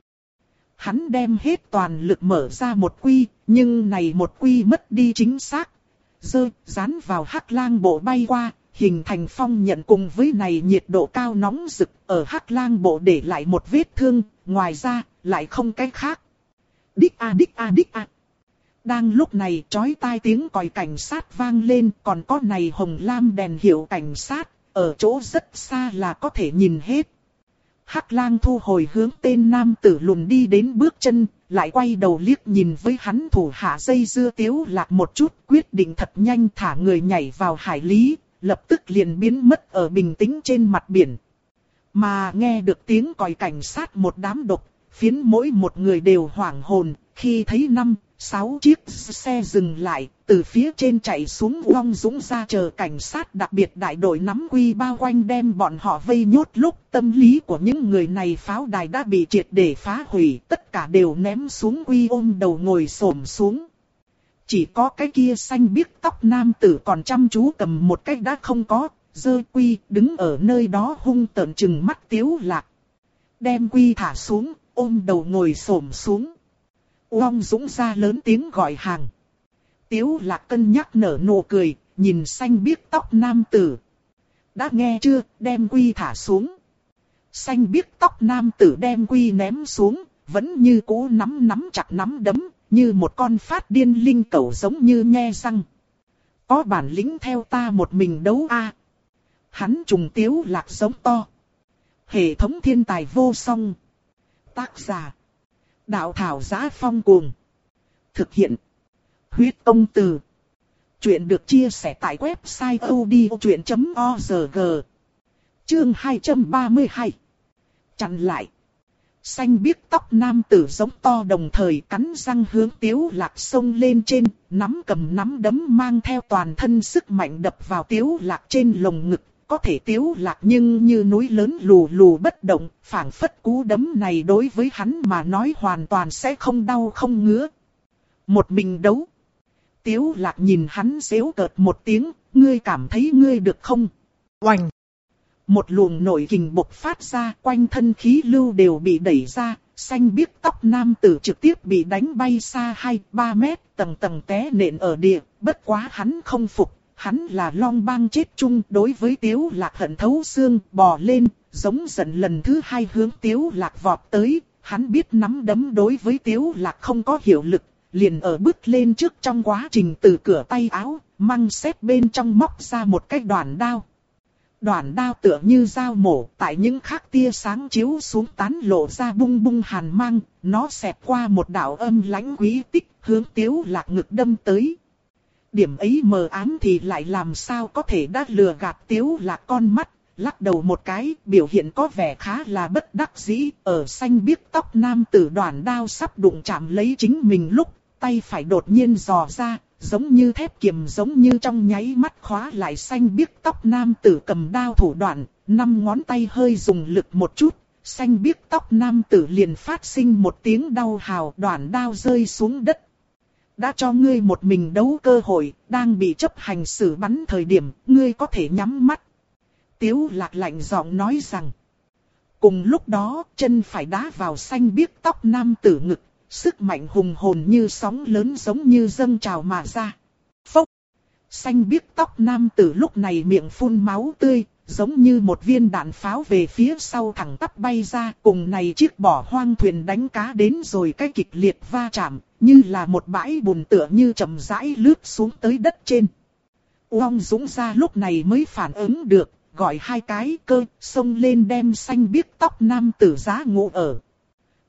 Hắn đem hết toàn lực mở ra một quy, nhưng này một quy mất đi chính xác. rơi dán vào hắc lang bộ bay qua, hình thành phong nhận cùng với này nhiệt độ cao nóng rực ở hắc lang bộ để lại một vết thương, ngoài ra, lại không cái khác. Đích a đích a đích a. Đang lúc này chói tai tiếng còi cảnh sát vang lên còn có này hồng lam đèn hiệu cảnh sát, ở chỗ rất xa là có thể nhìn hết. Hắc lang thu hồi hướng tên nam tử lùn đi đến bước chân, lại quay đầu liếc nhìn với hắn thủ hạ dây dưa tiếu lạc một chút, quyết định thật nhanh thả người nhảy vào hải lý, lập tức liền biến mất ở bình tĩnh trên mặt biển. Mà nghe được tiếng còi cảnh sát một đám độc, phiến mỗi một người đều hoảng hồn, khi thấy năm, sáu chiếc xe dừng lại, từ phía trên chạy xuống uong dũng ra chờ cảnh sát đặc biệt đại đội nắm quy bao quanh đem bọn họ vây nhốt lúc tâm lý của những người này pháo đài đã bị triệt để phá hủy, tất cả đều ném xuống quy ôm đầu ngồi xổm xuống. Chỉ có cái kia xanh biếc tóc nam tử còn chăm chú cầm một cái đã không có, dơ quy đứng ở nơi đó hung tợn chừng mắt tiếu lạc. Đem quy thả xuống, ôm đầu ngồi xổm xuống. Uông Dũng ra lớn tiếng gọi hàng. Tiếu lạc cân nhắc nở nụ cười, nhìn xanh biếc tóc nam tử. Đã nghe chưa, đem quy thả xuống. Xanh biếc tóc nam tử đem quy ném xuống, vẫn như cũ nắm nắm chặt nắm đấm, như một con phát điên linh cẩu giống như nhe răng. Có bản lĩnh theo ta một mình đấu a. Hắn trùng tiếu lạc giống to. Hệ thống thiên tài vô song. Tác giả. Đạo thảo giá phong cuồng. Thực hiện. Huyết công từ. Chuyện được chia sẻ tại website odchuyện.org. Chương 232. Chặn lại. Xanh biếc tóc nam tử giống to đồng thời cắn răng hướng tiếu lạc sông lên trên, nắm cầm nắm đấm mang theo toàn thân sức mạnh đập vào tiếu lạc trên lồng ngực. Có thể tiếu lạc nhưng như núi lớn lù lù bất động, phảng phất cú đấm này đối với hắn mà nói hoàn toàn sẽ không đau không ngứa. Một mình đấu. Tiếu lạc nhìn hắn xéo cợt một tiếng, ngươi cảm thấy ngươi được không? Oành! Một luồng nội kình bộc phát ra, quanh thân khí lưu đều bị đẩy ra, xanh biếc tóc nam tử trực tiếp bị đánh bay xa 2-3 mét, tầng tầng té nện ở địa, bất quá hắn không phục, hắn là long bang chết chung đối với tiếu lạc hận thấu xương bò lên, giống giận lần thứ hai hướng tiếu lạc vọt tới, hắn biết nắm đấm đối với tiếu lạc không có hiệu lực, liền ở bước lên trước trong quá trình từ cửa tay áo, mang xếp bên trong móc ra một cái đoạn đao. Đoạn đao tựa như dao mổ, tại những khắc tia sáng chiếu xuống tán lộ ra bung bung hàn mang, nó xẹp qua một đạo âm lãnh quý tích, hướng tiếu lạc ngực đâm tới. Điểm ấy mờ ám thì lại làm sao có thể đã lừa gạt tiếu là con mắt, lắc đầu một cái, biểu hiện có vẻ khá là bất đắc dĩ, ở xanh biếc tóc nam tử đoàn đao sắp đụng chạm lấy chính mình lúc, tay phải đột nhiên dò ra, giống như thép kiềm giống như trong nháy mắt khóa lại xanh biếc tóc nam tử cầm đao thủ đoạn, năm ngón tay hơi dùng lực một chút, xanh biếc tóc nam tử liền phát sinh một tiếng đau hào đoạn đao rơi xuống đất. Đã cho ngươi một mình đấu cơ hội, đang bị chấp hành xử bắn thời điểm, ngươi có thể nhắm mắt. Tiếu lạc lạnh giọng nói rằng. Cùng lúc đó, chân phải đá vào xanh biếc tóc nam tử ngực, sức mạnh hùng hồn như sóng lớn giống như dâng trào mà ra. Phốc! Xanh biếc tóc nam tử lúc này miệng phun máu tươi, giống như một viên đạn pháo về phía sau thẳng tắp bay ra, cùng này chiếc bỏ hoang thuyền đánh cá đến rồi cái kịch liệt va chạm, như là một bãi bùn tựa như chậm rãi lướt xuống tới đất trên. Uông Dũng ra lúc này mới phản ứng được, gọi hai cái cơ, xông lên đem xanh biếc tóc nam tử giá ngủ ở.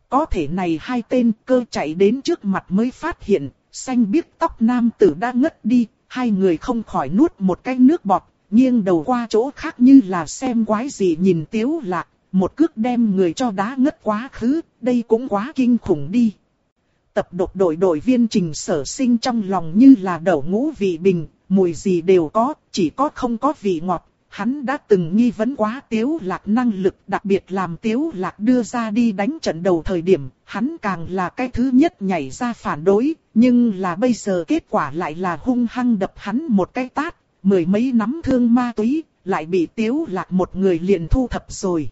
Có thể này hai tên cơ chạy đến trước mặt mới phát hiện, xanh biếc tóc nam tử đã ngất đi, hai người không khỏi nuốt một cái nước bọt, nghiêng đầu qua chỗ khác như là xem quái gì nhìn tiếu lạc, một cước đem người cho đá ngất quá khứ, đây cũng quá kinh khủng đi. Tập độc đội đội viên trình sở sinh trong lòng như là đậu ngũ vị bình, mùi gì đều có, chỉ có không có vị ngọt. Hắn đã từng nghi vấn quá tiếu lạc năng lực đặc biệt làm tiếu lạc đưa ra đi đánh trận đầu thời điểm, hắn càng là cái thứ nhất nhảy ra phản đối, nhưng là bây giờ kết quả lại là hung hăng đập hắn một cái tát, mười mấy nắm thương ma túy, lại bị tiếu lạc một người liền thu thập rồi.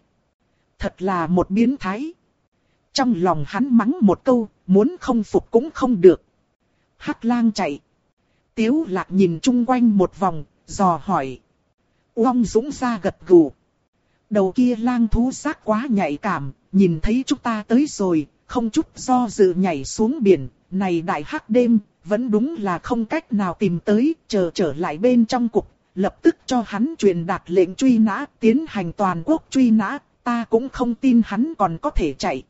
Thật là một biến thái. Trong lòng hắn mắng một câu, muốn không phục cũng không được. Hắc lang chạy. Tiếu lạc nhìn chung quanh một vòng, dò hỏi. Uông Dũng ra gật gù. Đầu kia lang thú giác quá nhạy cảm, nhìn thấy chúng ta tới rồi, không chút do dự nhảy xuống biển, này đại hắc đêm, vẫn đúng là không cách nào tìm tới, chờ trở lại bên trong cục, lập tức cho hắn truyền đạt lệnh truy nã, tiến hành toàn quốc truy nã, ta cũng không tin hắn còn có thể chạy.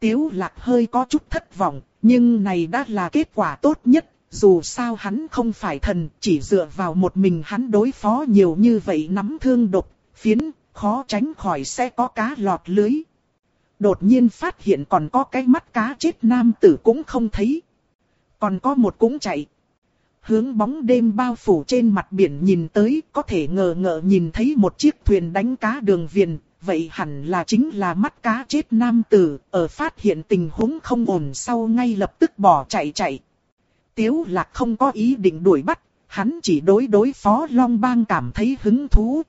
Tiếu lạc hơi có chút thất vọng, nhưng này đã là kết quả tốt nhất, dù sao hắn không phải thần, chỉ dựa vào một mình hắn đối phó nhiều như vậy nắm thương độc, phiến, khó tránh khỏi sẽ có cá lọt lưới. Đột nhiên phát hiện còn có cái mắt cá chết nam tử cũng không thấy. Còn có một cũng chạy. Hướng bóng đêm bao phủ trên mặt biển nhìn tới có thể ngờ ngợ nhìn thấy một chiếc thuyền đánh cá đường viền, vậy hẳn là chính là mắt cá chết nam tử, ở phát hiện tình huống không ổn sau ngay lập tức bỏ chạy chạy. Tiếu lạc không có ý định đuổi bắt, hắn chỉ đối đối phó Long Bang cảm thấy hứng thú.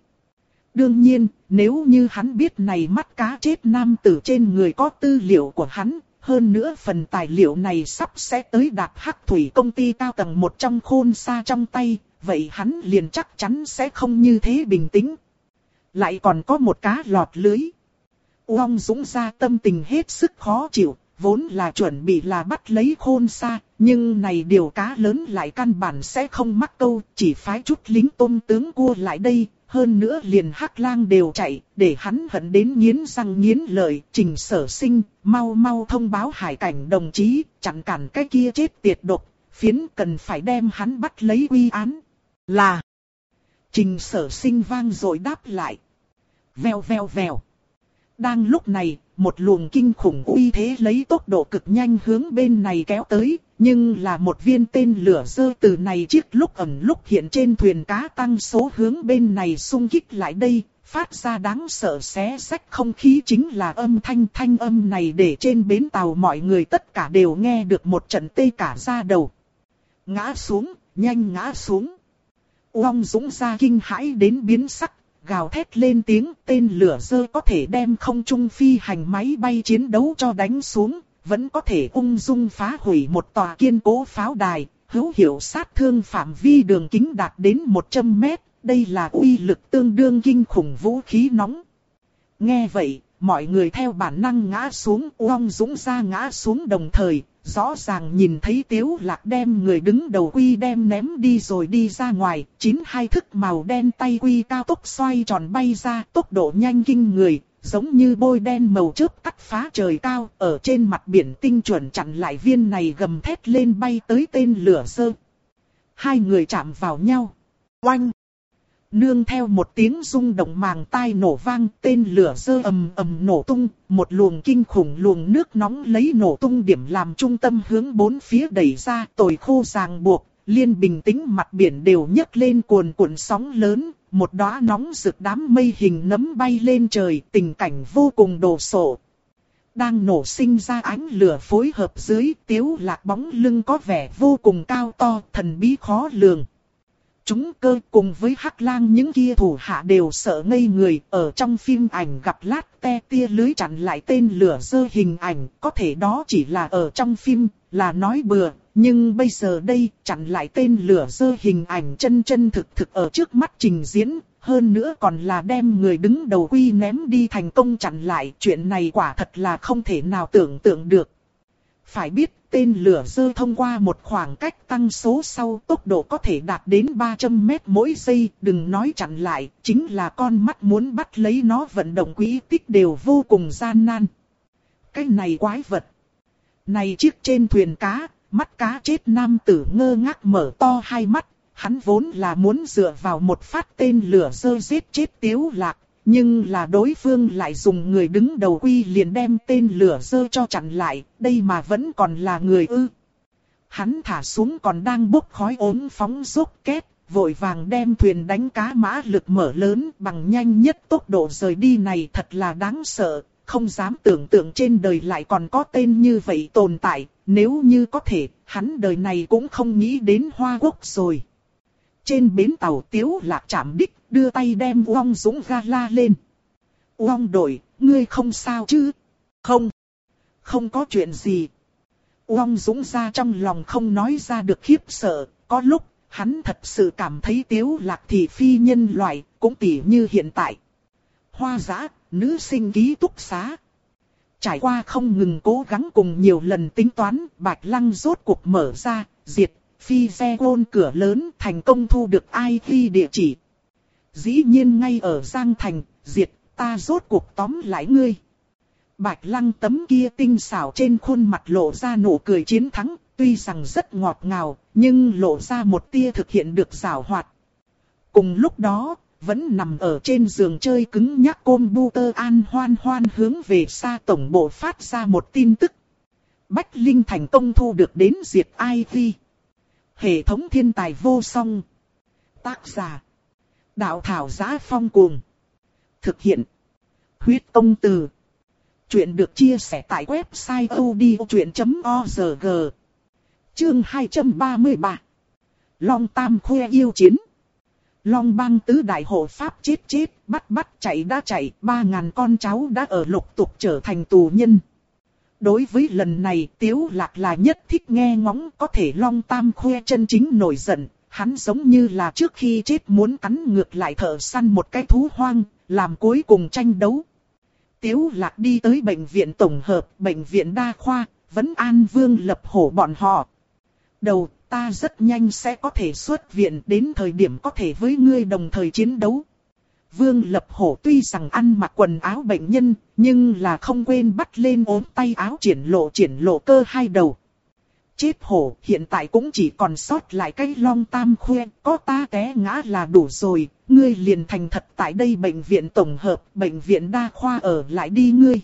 Đương nhiên, nếu như hắn biết này mắt cá chết nam tử trên người có tư liệu của hắn, hơn nữa phần tài liệu này sắp sẽ tới đạt hắc thủy công ty cao tầng một trong khôn xa trong tay, vậy hắn liền chắc chắn sẽ không như thế bình tĩnh. Lại còn có một cá lọt lưới. Uông Dũng ra tâm tình hết sức khó chịu, vốn là chuẩn bị là bắt lấy khôn xa, nhưng này điều cá lớn lại căn bản sẽ không mắc câu, chỉ phái chút lính tôm tướng cua lại đây, hơn nữa liền hắc lang đều chạy, để hắn hận đến nghiến răng nghiến lợi, trình sở sinh, mau mau thông báo hải cảnh đồng chí, chặn cản cái kia chết tiệt độc, phiến cần phải đem hắn bắt lấy uy án. Là, trình sở sinh vang rồi đáp lại. Vèo vèo vèo. Đang lúc này, một luồng kinh khủng uy thế lấy tốc độ cực nhanh hướng bên này kéo tới, nhưng là một viên tên lửa rơi từ này chiếc lúc ẩn lúc hiện trên thuyền cá tăng số hướng bên này xung kích lại đây, phát ra đáng sợ xé sách không khí chính là âm thanh thanh âm này để trên bến tàu mọi người tất cả đều nghe được một trận tê cả ra đầu. Ngã xuống, nhanh ngã xuống. Uông Dũng ra kinh hãi đến biến sắc, gào thét lên tiếng tên lửa dơ có thể đem không trung phi hành máy bay chiến đấu cho đánh xuống, vẫn có thể ung dung phá hủy một tòa kiên cố pháo đài, hữu hiệu sát thương phạm vi đường kính đạt đến 100 mét, đây là uy lực tương đương kinh khủng vũ khí nóng. Nghe vậy, mọi người theo bản năng ngã xuống, Uông Dũng ra ngã xuống đồng thời, rõ ràng nhìn thấy Tiếu Lạc đem người đứng đầu quy đem ném đi rồi đi ra ngoài, chín hai thức màu đen tay quy cao tốc xoay tròn bay ra, tốc độ nhanh kinh người, giống như bôi đen màu chớp cắt phá trời cao, ở trên mặt biển tinh chuẩn chặn lại viên này gầm thét lên bay tới tên lửa sơ. Hai người chạm vào nhau. Oanh! Nương theo một tiếng rung động màng tai nổ vang, tên lửa dơ ầm ầm nổ tung, một luồng kinh khủng luồng nước nóng lấy nổ tung điểm làm trung tâm hướng bốn phía đẩy ra, tồi khô ràng buộc, liên bình tĩnh mặt biển đều nhấc lên cuồn cuộn sóng lớn, một đóa nóng rực đám mây hình nấm bay lên trời, tình cảnh vô cùng đồ sộ. Đang nổ sinh ra ánh lửa phối hợp dưới tiếu lạc bóng lưng có vẻ vô cùng cao to, thần bí khó lường. Chúng cơ cùng với hắc lang những kia thủ hạ đều sợ ngây người, ở trong phim ảnh gặp lát te tia lưới chặn lại tên lửa dơ hình ảnh, có thể đó chỉ là ở trong phim, là nói bừa, nhưng bây giờ đây chặn lại tên lửa dơ hình ảnh chân chân thực thực ở trước mắt trình diễn, hơn nữa còn là đem người đứng đầu quy ném đi thành công chặn lại, chuyện này quả thật là không thể nào tưởng tượng được. Phải biết tên lửa dơ thông qua một khoảng cách tăng số sau tốc độ có thể đạt đến 300 mét mỗi giây, đừng nói chặn lại, chính là con mắt muốn bắt lấy nó vận động quỹ tích đều vô cùng gian nan. Cái này quái vật. Này chiếc trên thuyền cá, mắt cá chết nam tử ngơ ngác mở to hai mắt, hắn vốn là muốn dựa vào một phát tên lửa dơ giết chết tiếu lạc, nhưng là đối phương lại dùng người đứng đầu quy liền đem tên lửa dơ cho chặn lại, đây mà vẫn còn là người ư. Hắn thả xuống còn đang bốc khói ốm phóng rốt két, vội vàng đem thuyền đánh cá mã lực mở lớn bằng nhanh nhất tốc độ rời đi này thật là đáng sợ, không dám tưởng tượng trên đời lại còn có tên như vậy tồn tại, nếu như có thể, hắn đời này cũng không nghĩ đến Hoa Quốc rồi. Trên bến tàu Tiếu Lạc chạm đích, đưa tay đem Uông Dũng ga la lên. Uông đổi, ngươi không sao chứ? Không. Không có chuyện gì. Uông Dũng ra trong lòng không nói ra được khiếp sợ, có lúc, hắn thật sự cảm thấy Tiếu Lạc thì phi nhân loại, cũng tỉ như hiện tại. Hoa giã, nữ sinh ký túc xá. Trải qua không ngừng cố gắng cùng nhiều lần tính toán, Bạch Lăng rốt cuộc mở ra, diệt phi xe ôn cửa lớn thành công thu được ai địa chỉ. Dĩ nhiên ngay ở Giang Thành, diệt, ta rốt cuộc tóm lại ngươi. Bạch lăng tấm kia tinh xảo trên khuôn mặt lộ ra nụ cười chiến thắng, tuy rằng rất ngọt ngào, nhưng lộ ra một tia thực hiện được xảo hoạt. Cùng lúc đó, vẫn nằm ở trên giường chơi cứng nhắc côn bu tơ an hoan hoan hướng về xa tổng bộ phát ra một tin tức. Bách Linh thành công thu được đến diệt IV. Hệ thống thiên tài vô song. Tác giả. Đạo thảo giá phong cuồng. Thực hiện. Huyết công từ. Chuyện được chia sẻ tại website odchuyện.org. Chương 233. Long Tam khoe yêu chiến. Long bang tứ đại hộ pháp chết chết, bắt bắt chạy đã chạy, ba ngàn con cháu đã ở lục tục trở thành tù nhân. Đối với lần này Tiếu Lạc là nhất thích nghe ngóng có thể long tam khoe chân chính nổi giận. Hắn giống như là trước khi chết muốn cắn ngược lại thợ săn một cái thú hoang, làm cuối cùng tranh đấu. Tiếu Lạc đi tới bệnh viện tổng hợp, bệnh viện đa khoa, vẫn an vương lập hổ bọn họ. Đầu, ta rất nhanh sẽ có thể xuất viện đến thời điểm có thể với ngươi đồng thời chiến đấu. Vương Lập Hổ tuy rằng ăn mặc quần áo bệnh nhân, nhưng là không quên bắt lên ốm tay áo triển lộ triển lộ cơ hai đầu. Chết hổ, hiện tại cũng chỉ còn sót lại cái long tam khuê, có ta té ngã là đủ rồi, ngươi liền thành thật tại đây bệnh viện tổng hợp, bệnh viện đa khoa ở lại đi ngươi.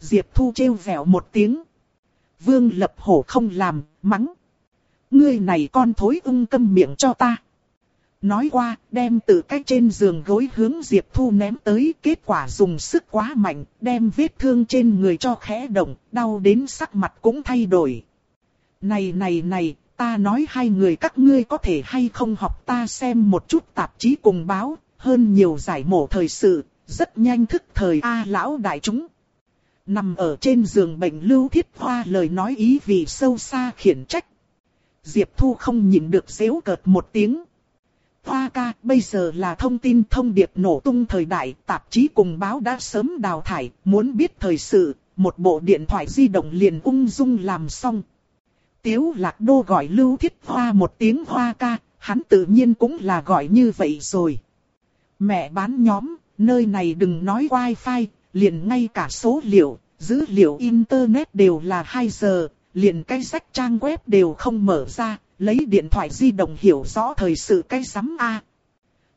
Diệp Thu trêu vẻo một tiếng. Vương Lập Hổ không làm, mắng. Ngươi này con thối ưng câm miệng cho ta. Nói qua, đem từ cách trên giường gối hướng Diệp Thu ném tới, kết quả dùng sức quá mạnh, đem vết thương trên người cho khẽ động, đau đến sắc mặt cũng thay đổi. Này này này, ta nói hai người các ngươi có thể hay không học ta xem một chút tạp chí cùng báo, hơn nhiều giải mổ thời sự, rất nhanh thức thời A lão đại chúng. Nằm ở trên giường bệnh lưu thiết hoa lời nói ý vì sâu xa khiển trách. Diệp Thu không nhìn được xéo cợt một tiếng. Hoa ca, bây giờ là thông tin thông điệp nổ tung thời đại, tạp chí cùng báo đã sớm đào thải, muốn biết thời sự, một bộ điện thoại di động liền ung dung làm xong. Tiếu lạc đô gọi lưu thiết hoa một tiếng hoa ca, hắn tự nhiên cũng là gọi như vậy rồi. Mẹ bán nhóm, nơi này đừng nói wifi, liền ngay cả số liệu, dữ liệu internet đều là 2 giờ, liền cái sách trang web đều không mở ra, lấy điện thoại di động hiểu rõ thời sự cái sắm A.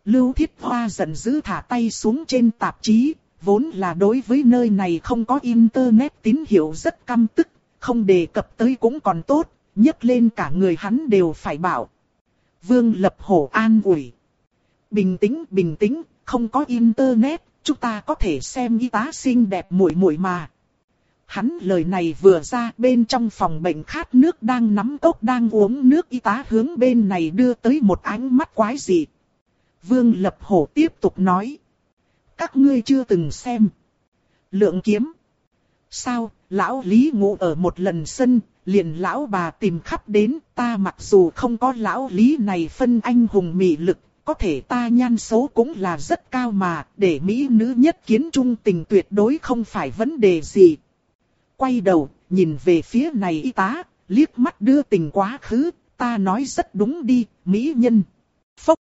Lưu Thiết Hoa giận dữ thả tay xuống trên tạp chí, vốn là đối với nơi này không có internet tín hiệu rất căm tức, không đề cập tới cũng còn tốt, nhấc lên cả người hắn đều phải bảo. Vương Lập Hổ an ủi. Bình tĩnh, bình tĩnh, không có internet, chúng ta có thể xem y tá xinh đẹp muội muội mà. Hắn lời này vừa ra bên trong phòng bệnh khát nước đang nắm cốc đang uống nước y tá hướng bên này đưa tới một ánh mắt quái dị. Vương Lập Hổ tiếp tục nói. Các ngươi chưa từng xem. Lượng kiếm. Sao, lão Lý ngủ ở một lần sân, liền lão bà tìm khắp đến, ta mặc dù không có lão Lý này phân anh hùng mị lực, có thể ta nhan số cũng là rất cao mà, để Mỹ nữ nhất kiến trung tình tuyệt đối không phải vấn đề gì. Quay đầu, nhìn về phía này y tá, liếc mắt đưa tình quá khứ, ta nói rất đúng đi, Mỹ nhân. Phốc.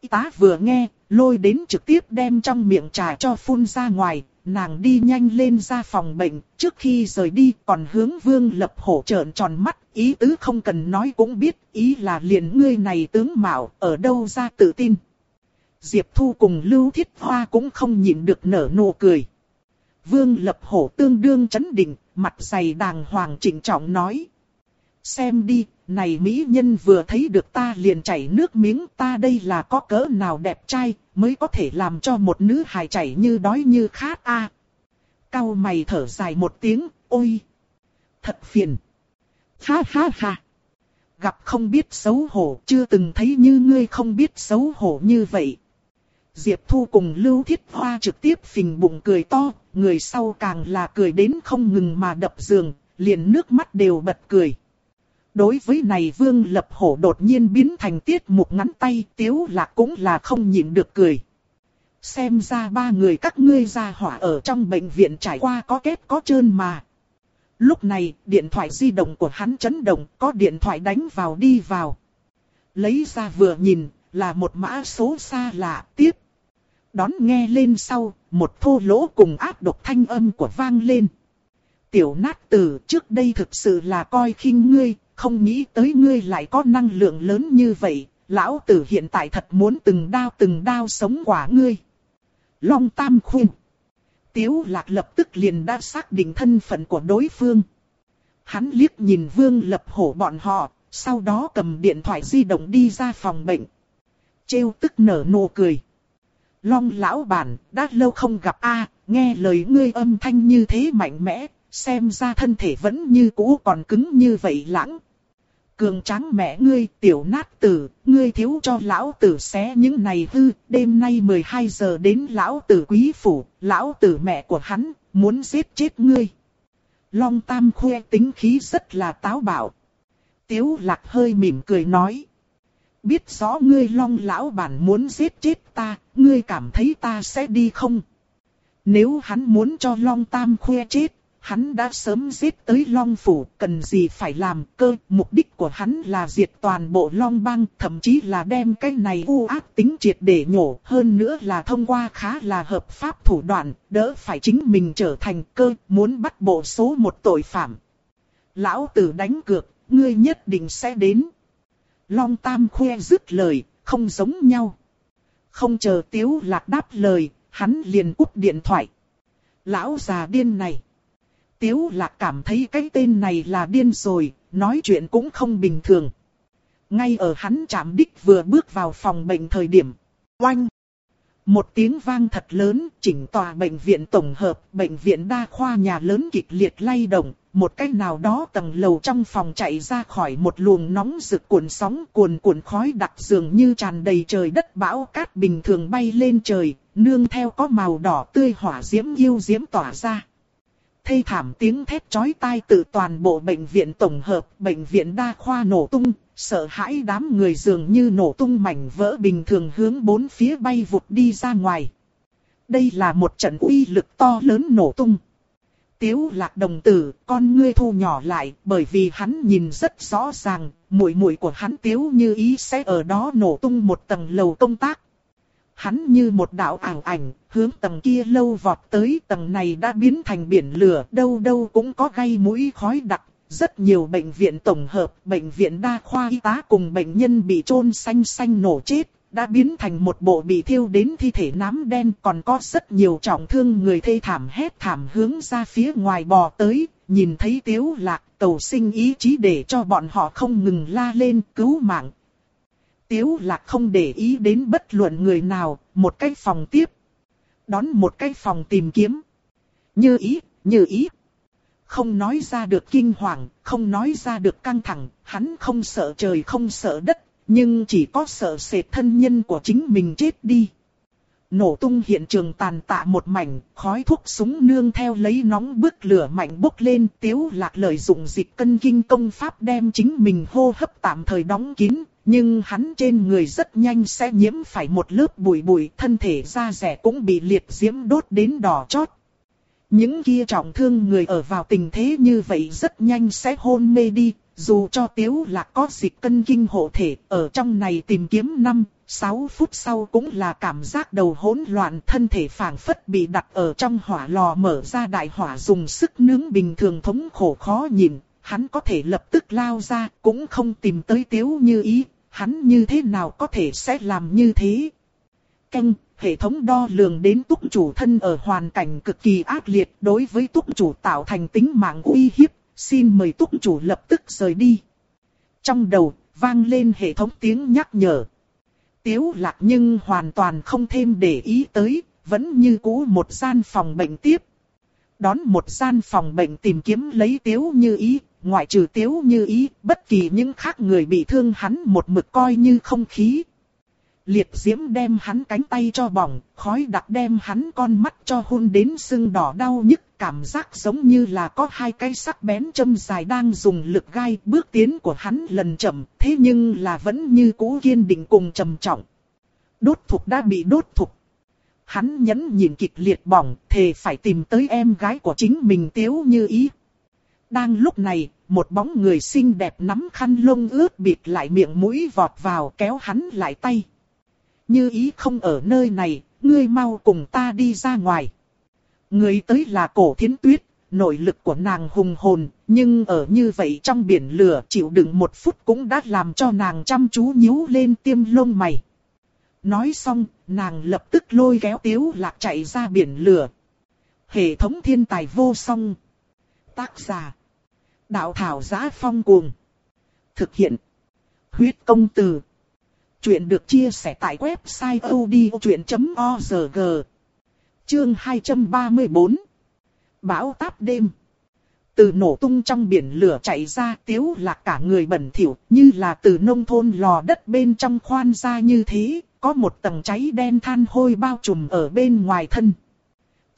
Y tá vừa nghe, lôi đến trực tiếp đem trong miệng trà cho phun ra ngoài, nàng đi nhanh lên ra phòng bệnh, trước khi rời đi còn hướng vương lập hổ trợn tròn mắt, ý tứ không cần nói cũng biết, ý là liền ngươi này tướng mạo, ở đâu ra tự tin. Diệp Thu cùng Lưu Thiết Hoa cũng không nhịn được nở nụ cười. Vương lập hổ tương đương chấn định, mặt dày đàng hoàng chỉnh trọng nói. Xem đi, này mỹ nhân vừa thấy được ta liền chảy nước miếng ta đây là có cỡ nào đẹp trai, mới có thể làm cho một nữ hài chảy như đói như khát a. À. Cao mày thở dài một tiếng, ôi! Thật phiền! Ha ha ha! Gặp không biết xấu hổ, chưa từng thấy như ngươi không biết xấu hổ như vậy. Diệp Thu cùng Lưu Thiết Hoa trực tiếp phình bụng cười to, người sau càng là cười đến không ngừng mà đập giường, liền nước mắt đều bật cười. Đối với này Vương Lập Hổ đột nhiên biến thành tiết mục ngắn tay, Tiếu là cũng là không nhịn được cười. Xem ra ba người các ngươi ra hỏa ở trong bệnh viện trải qua có kết có trơn mà. Lúc này, điện thoại di động của hắn chấn động, có điện thoại đánh vào đi vào. Lấy ra vừa nhìn, là một mã số xa lạ, tiếp. Đón nghe lên sau, một thô lỗ cùng áp độc thanh âm của vang lên. Tiểu nát tử trước đây thực sự là coi khinh ngươi, không nghĩ tới ngươi lại có năng lượng lớn như vậy, lão tử hiện tại thật muốn từng đao từng đao sống quả ngươi. Long Tam khuyên. Tiếu lạc lập tức liền đã xác định thân phận của đối phương. Hắn liếc nhìn vương lập hổ bọn họ, sau đó cầm điện thoại di động đi ra phòng bệnh. Trêu tức nở nụ cười. Long lão bản, đã lâu không gặp a nghe lời ngươi âm thanh như thế mạnh mẽ, xem ra thân thể vẫn như cũ còn cứng như vậy lãng. Cường tráng mẹ ngươi, tiểu nát tử, ngươi thiếu cho lão tử xé những này hư, đêm nay 12 giờ đến lão tử quý phủ, lão tử mẹ của hắn, muốn giết chết ngươi. Long Tam khoe tính khí rất là táo bạo. Tiếu lạc hơi mỉm cười nói. Biết rõ ngươi long lão bản muốn giết chết ta, ngươi cảm thấy ta sẽ đi không? Nếu hắn muốn cho long tam khoe chết, hắn đã sớm giết tới Long Phủ, cần gì phải làm cơ, mục đích của hắn là diệt toàn bộ Long Bang, thậm chí là đem cái này u ác tính triệt để nhổ, hơn nữa là thông qua khá là hợp pháp thủ đoạn, đỡ phải chính mình trở thành cơ, muốn bắt bộ số một tội phạm. Lão tử đánh cược, ngươi nhất định sẽ đến. Long Tam khoe dứt lời, không giống nhau. Không chờ Tiếu Lạc đáp lời, hắn liền cúp điện thoại. Lão già điên này. Tiếu lạc cảm thấy cái tên này là điên rồi, nói chuyện cũng không bình thường. Ngay ở hắn chạm đích vừa bước vào phòng bệnh thời điểm. Oanh! Một tiếng vang thật lớn, chỉnh tòa bệnh viện tổng hợp, bệnh viện đa khoa nhà lớn kịch liệt lay động, một cách nào đó tầng lầu trong phòng chạy ra khỏi một luồng nóng rực cuộn sóng cuồn cuộn khói đặc dường như tràn đầy trời đất bão cát bình thường bay lên trời, nương theo có màu đỏ tươi hỏa diễm yêu diễm tỏa ra thê thảm tiếng thét chói tai từ toàn bộ bệnh viện tổng hợp, bệnh viện đa khoa nổ tung, sợ hãi đám người dường như nổ tung mảnh vỡ bình thường hướng bốn phía bay vụt đi ra ngoài. Đây là một trận uy lực to lớn nổ tung. Tiếu lạc đồng tử, con ngươi thu nhỏ lại, bởi vì hắn nhìn rất rõ ràng, mũi mũi của hắn tiếu như ý sẽ ở đó nổ tung một tầng lầu công tác. Hắn như một đạo ảo ảnh, hướng tầng kia lâu vọt tới tầng này đã biến thành biển lửa, đâu đâu cũng có gây mũi khói đặc. Rất nhiều bệnh viện tổng hợp, bệnh viện đa khoa y tá cùng bệnh nhân bị trôn xanh xanh nổ chết, đã biến thành một bộ bị thiêu đến thi thể nám đen còn có rất nhiều trọng thương người thê thảm hét thảm hướng ra phía ngoài bò tới, nhìn thấy tiếu lạc cầu sinh ý chí để cho bọn họ không ngừng la lên cứu mạng. Tiếu lạc không để ý đến bất luận người nào, một cái phòng tiếp. Đón một cái phòng tìm kiếm. Như ý, như ý. Không nói ra được kinh hoàng, không nói ra được căng thẳng, hắn không sợ trời không sợ đất, nhưng chỉ có sợ sệt thân nhân của chính mình chết đi. Nổ tung hiện trường tàn tạ một mảnh, khói thuốc súng nương theo lấy nóng bước lửa mạnh bốc lên. Tiếu lạc lợi dụng dịch cân kinh công pháp đem chính mình hô hấp tạm thời đóng kín. Nhưng hắn trên người rất nhanh sẽ nhiễm phải một lớp bụi bụi, thân thể da rẻ cũng bị liệt diễm đốt đến đỏ chót. Những kia trọng thương người ở vào tình thế như vậy rất nhanh sẽ hôn mê đi, dù cho tiếu là có dịch cân kinh hộ thể, ở trong này tìm kiếm năm, 6 phút sau cũng là cảm giác đầu hỗn loạn thân thể phảng phất bị đặt ở trong hỏa lò mở ra đại hỏa dùng sức nướng bình thường thống khổ khó nhìn, hắn có thể lập tức lao ra, cũng không tìm tới tiếu như ý, hắn như thế nào có thể sẽ làm như thế. Canh, hệ thống đo lường đến túc chủ thân ở hoàn cảnh cực kỳ ác liệt đối với túc chủ tạo thành tính mạng uy hiếp, xin mời túc chủ lập tức rời đi. Trong đầu, vang lên hệ thống tiếng nhắc nhở. Tiếu lạc nhưng hoàn toàn không thêm để ý tới, vẫn như cũ một gian phòng bệnh tiếp. Đón một gian phòng bệnh tìm kiếm lấy tiếu như ý, ngoại trừ tiếu như ý, bất kỳ những khác người bị thương hắn một mực coi như không khí. Liệt diễm đem hắn cánh tay cho bỏng, khói đặc đem hắn con mắt cho hôn đến sưng đỏ đau nhức, cảm giác giống như là có hai cây sắc bén châm dài đang dùng lực gai. Bước tiến của hắn lần chậm, thế nhưng là vẫn như cũ kiên định cùng trầm trọng. Đốt thục đã bị đốt thục. Hắn nhẫn nhìn kịch liệt bỏng, thề phải tìm tới em gái của chính mình tiếu như ý. Đang lúc này, một bóng người xinh đẹp nắm khăn lông ướt bịt lại miệng mũi vọt vào kéo hắn lại tay. Như ý không ở nơi này, ngươi mau cùng ta đi ra ngoài. Người tới là cổ thiến tuyết, nội lực của nàng hùng hồn, nhưng ở như vậy trong biển lửa chịu đựng một phút cũng đã làm cho nàng chăm chú nhíu lên tiêm lông mày. Nói xong, nàng lập tức lôi kéo tiếu lạc chạy ra biển lửa. Hệ thống thiên tài vô song. Tác giả. Đạo thảo giá phong cuồng. Thực hiện. Huyết công từ. Chuyện được chia sẻ tại website odchuyện.org. Chương 234. Bão táp đêm. Từ nổ tung trong biển lửa chạy ra tiếu là cả người bẩn thỉu như là từ nông thôn lò đất bên trong khoan ra như thế, có một tầng cháy đen than hôi bao trùm ở bên ngoài thân.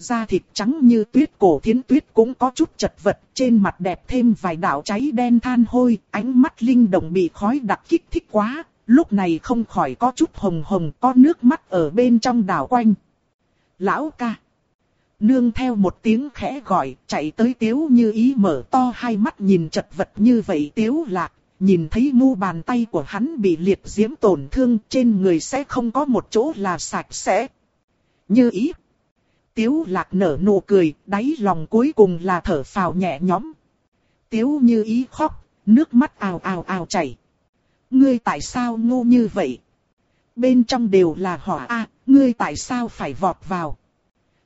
Da thịt trắng như tuyết cổ thiến tuyết cũng có chút chật vật, trên mặt đẹp thêm vài đạo cháy đen than hôi, ánh mắt linh động bị khói đặc kích thích quá, lúc này không khỏi có chút hồng hồng có nước mắt ở bên trong đảo quanh. Lão ca. Nương theo một tiếng khẽ gọi, chạy tới tiếu như ý mở to hai mắt nhìn chật vật như vậy tiếu lạc, nhìn thấy mu bàn tay của hắn bị liệt diễm tổn thương trên người sẽ không có một chỗ là sạch sẽ. Như ý. Tiếu lạc nở nụ cười, đáy lòng cuối cùng là thở phào nhẹ nhõm. Tiếu như ý khóc, nước mắt ào ào ào chảy. Ngươi tại sao ngu như vậy? Bên trong đều là hỏa a, ngươi tại sao phải vọt vào?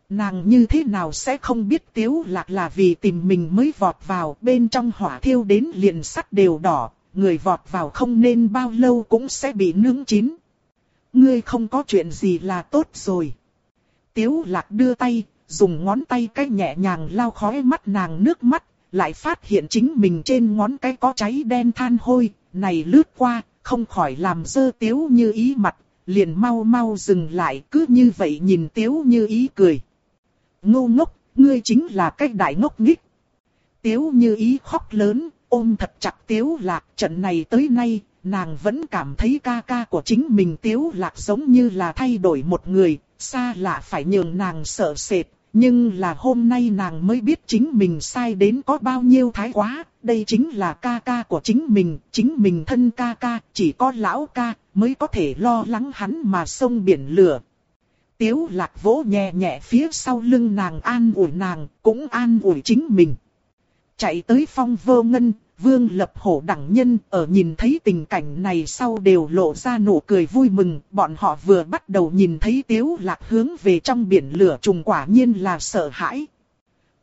Nàng như thế nào sẽ không biết tiếu lạc là vì tìm mình mới vọt vào bên trong hỏa thiêu đến liền sắt đều đỏ, người vọt vào không nên bao lâu cũng sẽ bị nướng chín. Ngươi không có chuyện gì là tốt rồi. Tiếu lạc đưa tay, dùng ngón tay cái nhẹ nhàng lau khói mắt nàng nước mắt, lại phát hiện chính mình trên ngón cái có cháy đen than hôi, này lướt qua, không khỏi làm dơ tiếu như ý mặt, liền mau mau dừng lại cứ như vậy nhìn tiếu như ý cười. Ngô ngốc, ngươi chính là cái đại ngốc nghích. Tiếu như ý khóc lớn, ôm thật chặt tiếu lạc trận này tới nay, nàng vẫn cảm thấy ca ca của chính mình tiếu lạc giống như là thay đổi một người, xa lạ phải nhường nàng sợ sệt. Nhưng là hôm nay nàng mới biết chính mình sai đến có bao nhiêu thái quá, đây chính là ca ca của chính mình, chính mình thân ca ca, chỉ có lão ca mới có thể lo lắng hắn mà sông biển lửa. Tiếu lạc vỗ nhẹ nhẹ phía sau lưng nàng an ủi nàng, cũng an ủi chính mình. Chạy tới phong vô ngân, vương lập hổ đẳng nhân ở nhìn thấy tình cảnh này sau đều lộ ra nụ cười vui mừng. Bọn họ vừa bắt đầu nhìn thấy tiếu lạc hướng về trong biển lửa trùng quả nhiên là sợ hãi.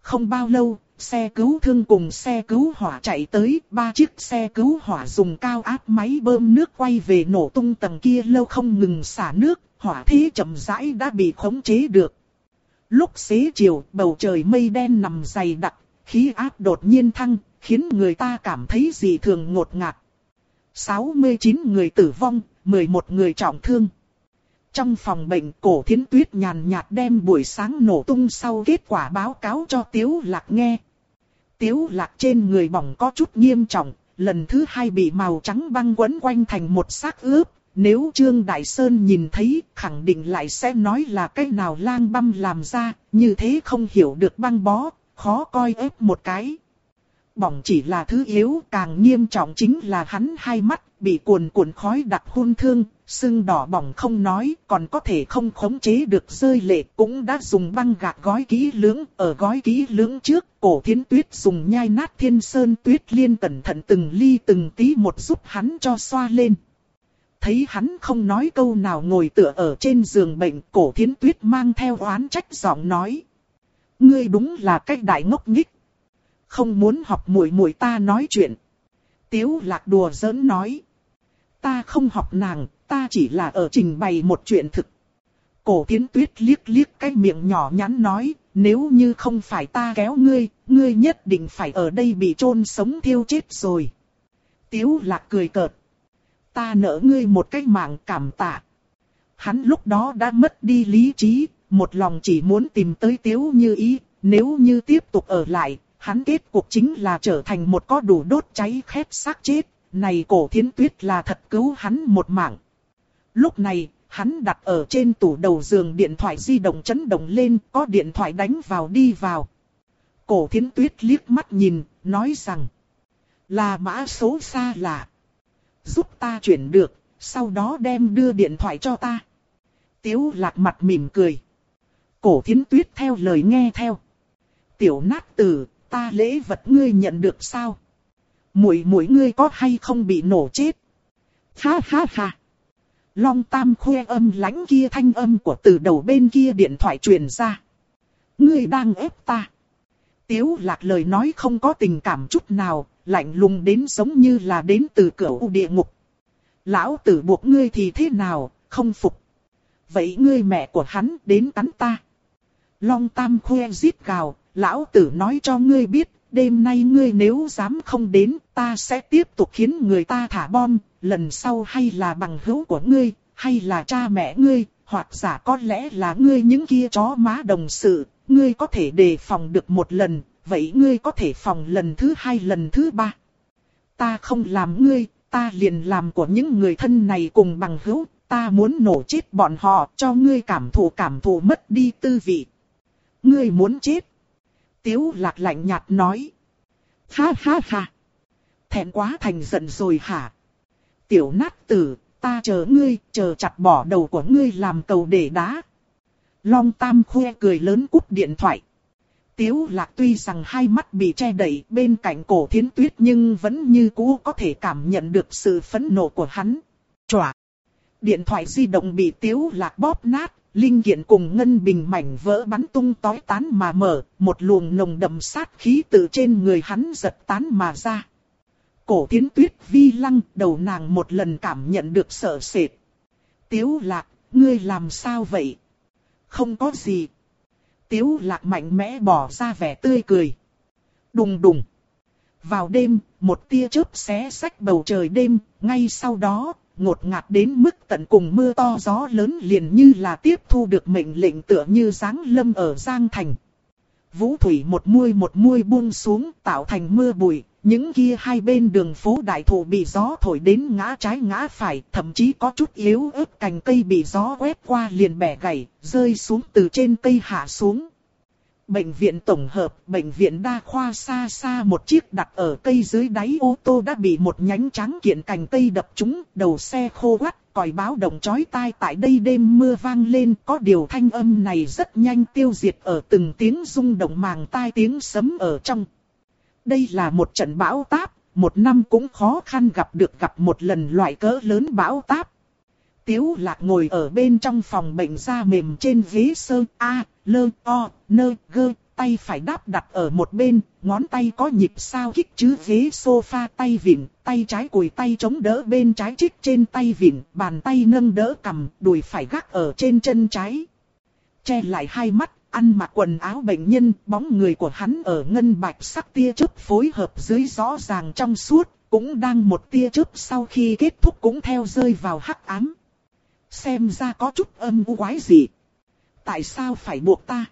Không bao lâu, xe cứu thương cùng xe cứu hỏa chạy tới, ba chiếc xe cứu hỏa dùng cao áp máy bơm nước quay về nổ tung tầng kia lâu không ngừng xả nước, hỏa thế chậm rãi đã bị khống chế được. Lúc xế chiều, bầu trời mây đen nằm dày đặc, khí áp đột nhiên thăng, khiến người ta cảm thấy dị thường ngột ngạt. 69 người tử vong, 11 người trọng thương. Trong phòng bệnh cổ thiến tuyết nhàn nhạt đem buổi sáng nổ tung sau kết quả báo cáo cho Tiếu Lạc nghe. Tiếu Lạc trên người bỏng có chút nghiêm trọng, lần thứ hai bị màu trắng băng quấn quanh thành một xác ướp. Nếu Trương Đại Sơn nhìn thấy, khẳng định lại sẽ nói là cái nào lang băm làm ra, như thế không hiểu được băng bó, khó coi ép một cái. Bỏng chỉ là thứ yếu, càng nghiêm trọng chính là hắn hai mắt, bị cuồn cuộn khói đặc hôn thương, sưng đỏ bỏng không nói, còn có thể không khống chế được rơi lệ, cũng đã dùng băng gạc gói kỹ lưỡng, ở gói kỹ lưỡng trước, cổ thiến tuyết dùng nhai nát thiên sơn tuyết liên cẩn thận từng ly từng tí một giúp hắn cho xoa lên. Thấy hắn không nói câu nào ngồi tựa ở trên giường bệnh, cổ thiến tuyết mang theo oán trách giọng nói. Ngươi đúng là cách đại ngốc nghích. Không muốn học muội muội ta nói chuyện. Tiếu lạc đùa giỡn nói. Ta không học nàng, ta chỉ là ở trình bày một chuyện thực. Cổ tiến tuyết liếc liếc cái miệng nhỏ nhắn nói, nếu như không phải ta kéo ngươi, ngươi nhất định phải ở đây bị chôn sống thiêu chết rồi. Tiếu lạc cười cợt. Ta nợ ngươi một cái mạng cảm tạ. Hắn lúc đó đã mất đi lý trí, một lòng chỉ muốn tìm tới tiếu như ý, nếu như tiếp tục ở lại, hắn kết cuộc chính là trở thành một có đủ đốt cháy khét xác chết, này cổ thiến tuyết là thật cứu hắn một mạng. Lúc này, hắn đặt ở trên tủ đầu giường điện thoại di động chấn động lên, có điện thoại đánh vào đi vào. Cổ thiến tuyết liếc mắt nhìn, nói rằng, là mã số xa lạ. Giúp ta chuyển được, sau đó đem đưa điện thoại cho ta. Tiếu lạc mặt mỉm cười. Cổ thiến tuyết theo lời nghe theo. Tiểu nát tử, ta lễ vật ngươi nhận được sao? Mũi mũi ngươi có hay không bị nổ chết? Ha ha ha. Long tam khoe âm lãnh kia thanh âm của từ đầu bên kia điện thoại truyền ra. Ngươi đang ép ta. Tiếu lạc lời nói không có tình cảm chút nào, lạnh lùng đến giống như là đến từ cửa u địa ngục. Lão tử buộc ngươi thì thế nào, không phục. Vậy ngươi mẹ của hắn đến cắn ta. Long tam khoe giết gào, lão tử nói cho ngươi biết, đêm nay ngươi nếu dám không đến, ta sẽ tiếp tục khiến người ta thả bom, lần sau hay là bằng hữu của ngươi, hay là cha mẹ ngươi, hoặc giả có lẽ là ngươi những kia chó má đồng sự, ngươi có thể đề phòng được một lần, vậy ngươi có thể phòng lần thứ hai lần thứ ba. Ta không làm ngươi, ta liền làm của những người thân này cùng bằng hữu, ta muốn nổ chết bọn họ cho ngươi cảm thụ cảm thụ mất đi tư vị. Ngươi muốn chết. Tiếu lạc lạnh nhạt nói. Ha ha ha. Thẹn quá thành giận rồi hả? Tiểu nát tử, ta chờ ngươi, chờ chặt bỏ đầu của ngươi làm cầu để đá. Long Tam khoe cười lớn cúp điện thoại. Tiếu lạc tuy rằng hai mắt bị che đậy bên cạnh cổ thiến tuyết nhưng vẫn như cũ có thể cảm nhận được sự phẫn nộ của hắn. Chòa! Điện thoại di động bị tiếu lạc bóp nát, linh kiện cùng ngân bình mảnh vỡ bắn tung tói tán mà mở, một luồng nồng đậm sát khí từ trên người hắn giật tán mà ra. Cổ tiến tuyết vi lăng, đầu nàng một lần cảm nhận được sợ sệt. Tiếu lạc, ngươi làm sao vậy? Không có gì. Tiếu lạc mạnh mẽ bỏ ra vẻ tươi cười. Đùng đùng. Vào đêm, một tia chớp xé sách bầu trời đêm, ngay sau đó, ngột ngạt đến mức tận cùng mưa to gió lớn liền như là tiếp thu được mệnh lệnh tựa như giáng lâm ở Giang Thành. vũ thủy một muôi một muôi buông xuống tạo thành mưa bụi. Những kia hai bên đường phố đại thụ bị gió thổi đến ngã trái ngã phải, thậm chí có chút yếu ớt cành cây bị gió quét qua liền bẻ gãy, rơi xuống từ trên cây hạ xuống. Bệnh viện tổng hợp, bệnh viện đa khoa xa xa một chiếc đặt ở cây dưới đáy ô tô đã bị một nhánh trắng kiện cành cây đập trúng, đầu xe khô quắt, còi báo động chói tai tại đây đêm mưa vang lên, có điều thanh âm này rất nhanh tiêu diệt ở từng tiếng rung động màng tai tiếng sấm ở trong. Đây là một trận bão táp, một năm cũng khó khăn gặp được gặp một lần loại cỡ lớn bão táp. Tiếu lạc ngồi ở bên trong phòng bệnh da mềm trên ghế sơ A, lơ, o, nơ, gơ, tay phải đáp đặt ở một bên, ngón tay có nhịp sao kích chứ ghế sofa tay vịn, tay trái cùi tay chống đỡ bên trái chích trên tay vịn, bàn tay nâng đỡ cầm, đùi phải gác ở trên chân trái. Che lại hai mắt, ăn mặc quần áo bệnh nhân, bóng người của hắn ở ngân bạch sắc tia chớp phối hợp dưới rõ ràng trong suốt, cũng đang một tia chớp sau khi kết thúc cũng theo rơi vào hắc ám. Xem ra có chút âm u quái gì. Tại sao phải buộc ta?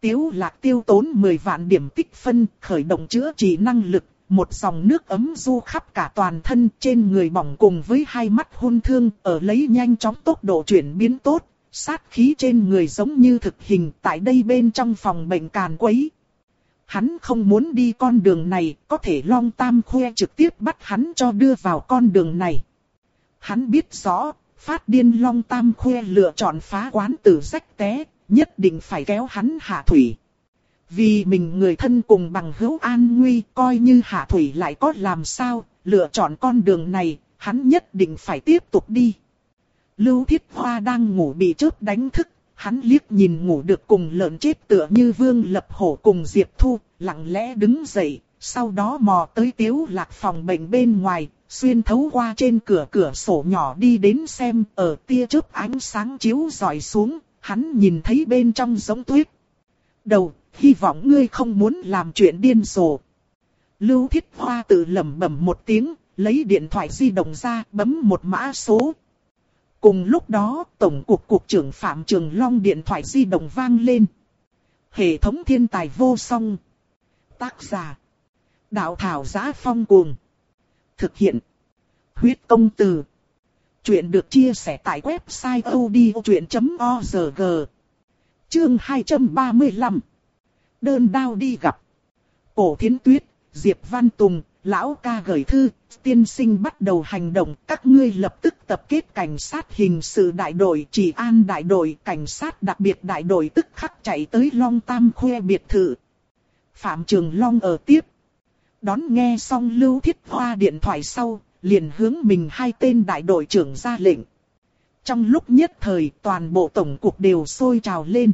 Tiếu lạc tiêu tốn 10 vạn điểm tích phân, khởi động chữa trị năng lực, một dòng nước ấm du khắp cả toàn thân trên người bỏng cùng với hai mắt hôn thương, ở lấy nhanh chóng tốc độ chuyển biến tốt, sát khí trên người giống như thực hình tại đây bên trong phòng bệnh càn quấy. Hắn không muốn đi con đường này, có thể long tam khoe trực tiếp bắt hắn cho đưa vào con đường này. Hắn biết rõ, phát điên long tam khuê lựa chọn phá quán tử rách té, nhất định phải kéo hắn hạ thủy. Vì mình người thân cùng bằng hữu an nguy, coi như hạ thủy lại có làm sao, lựa chọn con đường này, hắn nhất định phải tiếp tục đi. Lưu Thiết Hoa đang ngủ bị chớp đánh thức, hắn liếc nhìn ngủ được cùng lợn chết tựa như vương lập hổ cùng Diệp Thu, lặng lẽ đứng dậy, sau đó mò tới tiếu lạc phòng bệnh bên ngoài, xuyên thấu qua trên cửa cửa sổ nhỏ đi đến xem, ở tia chớp ánh sáng chiếu dọi xuống, hắn nhìn thấy bên trong giống tuyết. Đầu, hy vọng ngươi không muốn làm chuyện điên rồ. Lưu Thiết Hoa tự lẩm bẩm một tiếng, lấy điện thoại di động ra, bấm một mã số. Cùng lúc đó, Tổng cục Cục trưởng Phạm Trường Long điện thoại di động vang lên. Hệ thống thiên tài vô song. Tác giả. Đạo thảo giá phong cuồng. Thực hiện. Huyết công từ. Chuyện được chia sẻ tại website odchuyện.org. Chương 235. Đơn đao đi gặp. Cổ thiến tuyết, Diệp Văn Tùng, lão ca gửi thư, tiên sinh bắt đầu hành động, các ngươi lập tức tập kết cảnh sát hình sự đại đội, chỉ an đại đội, cảnh sát đặc biệt đại đội tức khắc chạy tới Long Tam Khuê biệt thự. Phạm Trường Long ở tiếp. Đón nghe xong Lưu Thiết Hoa điện thoại sau, liền hướng mình hai tên đại đội trưởng ra lệnh. Trong lúc nhất thời toàn bộ tổng cục đều sôi trào lên.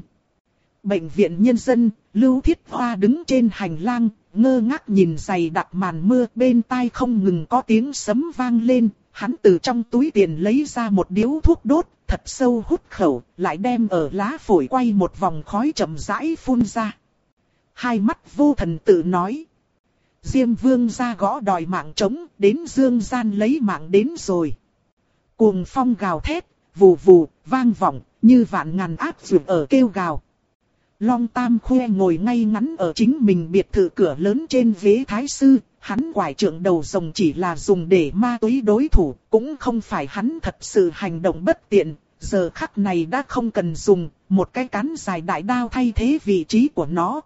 Bệnh viện nhân dân, Lưu Thiết Hoa đứng trên hành lang, ngơ ngác nhìn dày đặc màn mưa bên tai không ngừng có tiếng sấm vang lên. Hắn từ trong túi tiền lấy ra một điếu thuốc đốt, thật sâu hút khẩu, lại đem ở lá phổi quay một vòng khói chậm rãi phun ra. Hai mắt vô thần tự nói. Diêm vương ra gõ đòi mạng trống, đến dương gian lấy mạng đến rồi. Cuồng phong gào thét, vù vù, vang vọng, như vạn ngàn áp dụng ở kêu gào. Long Tam khuê ngồi ngay ngắn ở chính mình biệt thự cửa lớn trên ghế thái sư, hắn quải trưởng đầu rồng chỉ là dùng để ma túy đối thủ, cũng không phải hắn thật sự hành động bất tiện, giờ khắc này đã không cần dùng, một cái cán dài đại đao thay thế vị trí của nó.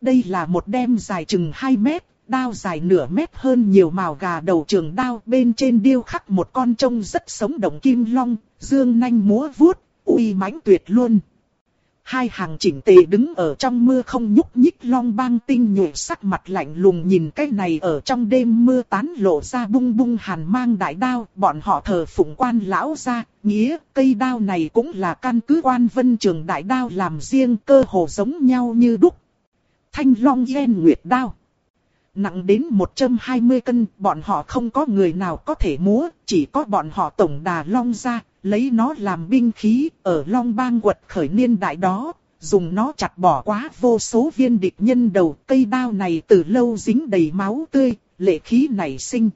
Đây là một đem dài chừng 2 mét, đao dài nửa mét hơn nhiều màu gà đầu trường đao bên trên điêu khắc một con trông rất sống động kim long, dương nanh múa vuốt, uy mãnh tuyệt luôn. Hai hàng chỉnh tề đứng ở trong mưa không nhúc nhích long bang tinh nhuệ sắc mặt lạnh lùng nhìn cái này ở trong đêm mưa tán lộ ra bung bung hàn mang đại đao, bọn họ thờ phụng quan lão ra, nghĩa cây đao này cũng là căn cứ quan vân trường đại đao làm riêng cơ hồ giống nhau như đúc. Thanh long Yen nguyệt đao. Nặng đến 120 cân, bọn họ không có người nào có thể múa, chỉ có bọn họ tổng đà long ra, lấy nó làm binh khí, ở long bang quật khởi niên đại đó, dùng nó chặt bỏ quá vô số viên địch nhân đầu, cây đao này từ lâu dính đầy máu tươi, lệ khí nảy sinh.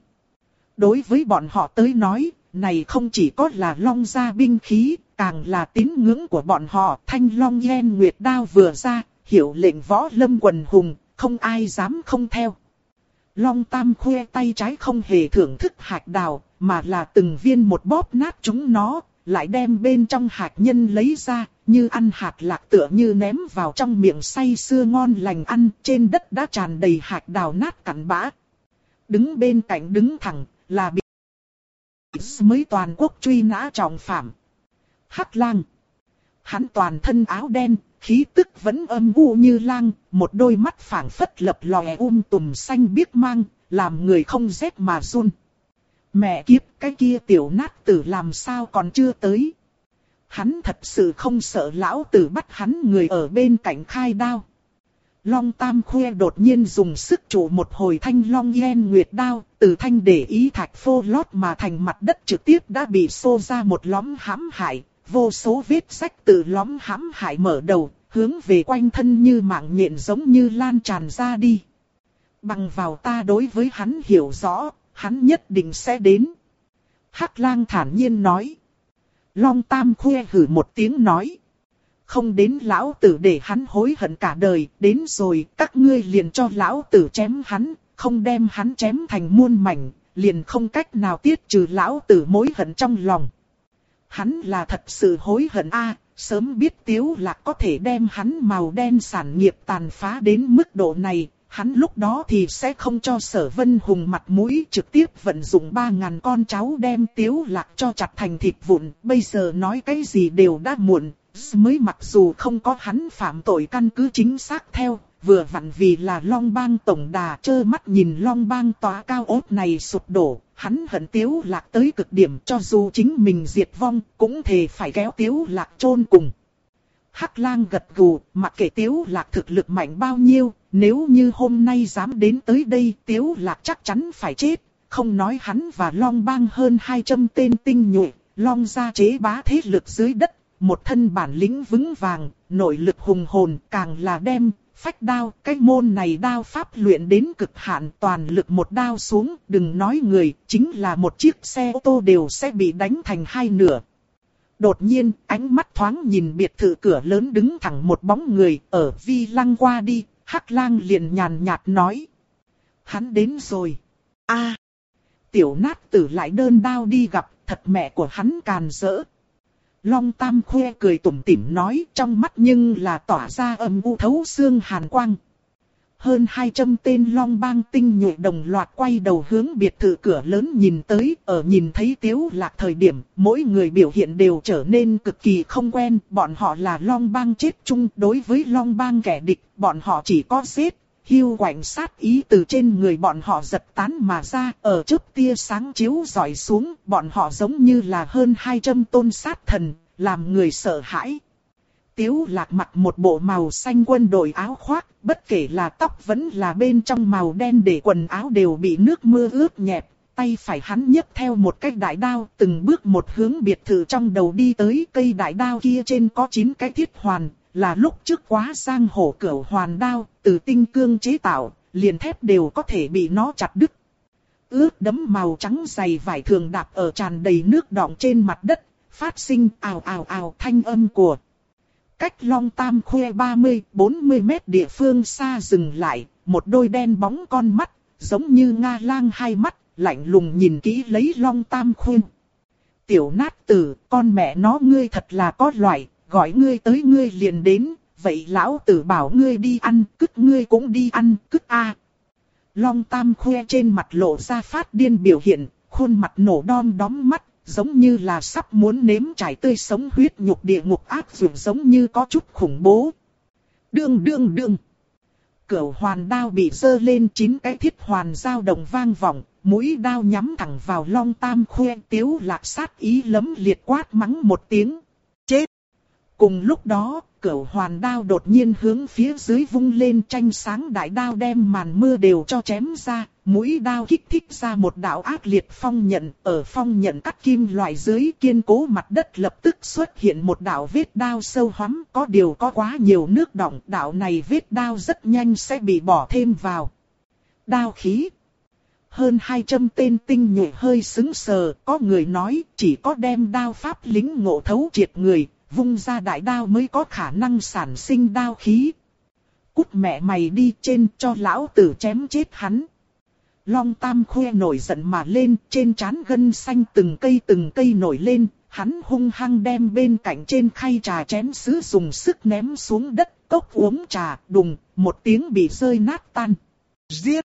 Đối với bọn họ tới nói, này không chỉ có là long gia binh khí, càng là tín ngưỡng của bọn họ, thanh long Yen nguyệt đao vừa ra, hiểu lệnh võ lâm quần hùng, không ai dám không theo. Long Tam khoe tay trái không hề thưởng thức hạt đào, mà là từng viên một bóp nát chúng nó, lại đem bên trong hạt nhân lấy ra, như ăn hạt lạc tựa như ném vào trong miệng say sưa ngon lành ăn, trên đất đã tràn đầy hạt đào nát cặn bã. Đứng bên cạnh đứng thẳng, là bị mới toàn quốc truy nã trọng phạm. Hắc lang. Hắn toàn thân áo đen, khí tức vẫn âm u như lang, một đôi mắt phảng phất lập lòe um tùm xanh biếc mang, làm người không rét mà run. Mẹ kiếp cái kia tiểu nát tử làm sao còn chưa tới. Hắn thật sự không sợ lão tử bắt hắn người ở bên cạnh khai đao. Long Tam Khuê đột nhiên dùng sức chủ một hồi thanh long yen nguyệt đao, từ thanh để ý thạch phô lót mà thành mặt đất trực tiếp đã bị xô ra một lõm hãm hại, vô số vết sách từ lõm hãm hại mở đầu, hướng về quanh thân như mạng nhện giống như lan tràn ra đi. Bằng vào ta đối với hắn hiểu rõ, hắn nhất định sẽ đến. Hắc lang thản nhiên nói. Long Tam Khuê hử một tiếng nói. Không đến lão tử để hắn hối hận cả đời, đến rồi các ngươi liền cho lão tử chém hắn, không đem hắn chém thành muôn mảnh, liền không cách nào tiết trừ lão tử mối hận trong lòng. Hắn là thật sự hối hận a sớm biết tiếu lạc có thể đem hắn màu đen sản nghiệp tàn phá đến mức độ này, hắn lúc đó thì sẽ không cho sở vân hùng mặt mũi trực tiếp vận dụng ba ngàn con cháu đem tiếu lạc cho chặt thành thịt vụn, bây giờ nói cái gì đều đã muộn, mới mặc dù không có hắn phạm tội căn cứ chính xác theo, vừa vặn vì là long bang tổng đà trơ mắt nhìn long bang tòa cao ốt này sụp đổ, hắn hận tiếu lạc tới cực điểm cho dù chính mình diệt vong, cũng thề phải kéo tiếu lạc chôn cùng. Hắc lang gật gù, mặc kệ tiếu lạc thực lực mạnh bao nhiêu, nếu như hôm nay dám đến tới đây tiếu lạc chắc chắn phải chết, không nói hắn và long bang hơn 200 tên tinh nhuệ, long gia chế bá thế lực dưới đất, một thân bản lĩnh vững vàng, nội lực hùng hồn càng là đem, phách đao, cái môn này đao pháp luyện đến cực hạn toàn lực một đao xuống, đừng nói người, chính là một chiếc xe ô tô đều sẽ bị đánh thành hai nửa. Đột nhiên, ánh mắt thoáng nhìn biệt thự cửa lớn đứng thẳng một bóng người, ở vi lăng qua đi, hắc lang liền nhàn nhạt nói. Hắn đến rồi. a tiểu nát tử lại đơn đao đi gặp, thật mẹ của hắn càn rỡ, Long Tam khoe cười tủm tỉm nói trong mắt nhưng là tỏa ra âm u thấu xương hàn quang. Hơn 200 tên long bang tinh nhuệ đồng loạt quay đầu hướng biệt thự cửa lớn nhìn tới, ở nhìn thấy tiếu lạc thời điểm, mỗi người biểu hiện đều trở nên cực kỳ không quen, bọn họ là long bang chết chung đối với long bang kẻ địch, bọn họ chỉ có giết, hưu quạnh sát ý từ trên người bọn họ giật tán mà ra, ở trước tia sáng chiếu dọi xuống, bọn họ giống như là hơn 200 tôn sát thần, làm người sợ hãi. Tiếu lạc mặc một bộ màu xanh quân đội áo khoác, bất kể là tóc vẫn là bên trong màu đen để quần áo đều bị nước mưa ướt nhẹp. Tay phải hắn nhấc theo một cái đại đao, từng bước một hướng biệt thự trong đầu đi tới cây đại đao kia trên có 9 cái thiết hoàn, là lúc trước quá sang hổ cửu hoàn đao, từ tinh cương chế tạo, liền thép đều có thể bị nó chặt đứt. Ướt đấm màu trắng dày vải thường đạp ở tràn đầy nước đọng trên mặt đất, phát sinh ào ào ào thanh âm của. Cách long tam khuê 30-40 mét địa phương xa dừng lại, một đôi đen bóng con mắt, giống như Nga lang hai mắt, lạnh lùng nhìn kỹ lấy long tam khuê. Tiểu nát tử, con mẹ nó ngươi thật là có loại, gọi ngươi tới ngươi liền đến, vậy lão tử bảo ngươi đi ăn, cứt ngươi cũng đi ăn, cứt a. Long tam khoe trên mặt lộ ra phát điên biểu hiện, khuôn mặt nổ đom đóm mắt, giống như là sắp muốn nếm trải tươi sống huyết nhục địa ngục ác dụ giống như có chút khủng bố. Đương đương đương. Cửu hoàn đao bị dơ lên chín cái thiết hoàn dao đồng vang vọng, mũi đao nhắm thẳng vào long tam khoe tiếu lạc sát ý lấm liệt quát mắng một tiếng. Cùng lúc đó, cửu hoàn đao đột nhiên hướng phía dưới vung lên tranh sáng đại đao đem màn mưa đều cho chém ra, mũi đao kích thích ra một đạo ác liệt phong nhận, ở phong nhận cắt kim loại dưới kiên cố mặt đất lập tức xuất hiện một đạo vết đao sâu hoắm, có điều có quá nhiều nước động, đạo này vết đao rất nhanh sẽ bị bỏ thêm vào. Đao khí hơn 200 tên tinh nhuệ hơi xứng sờ, có người nói chỉ có đem đao pháp lính ngộ thấu triệt người, vung ra đại đao mới có khả năng sản sinh đao khí. cút mẹ mày đi trên cho lão tử chém chết hắn. Long Tam khoe nổi giận mà lên, trên trán gân xanh từng cây từng cây nổi lên, hắn hung hăng đem bên cạnh trên khay trà chén sứ dùng sức ném xuống đất, cốc uống trà, đùng, một tiếng bị rơi nát tan. Giết!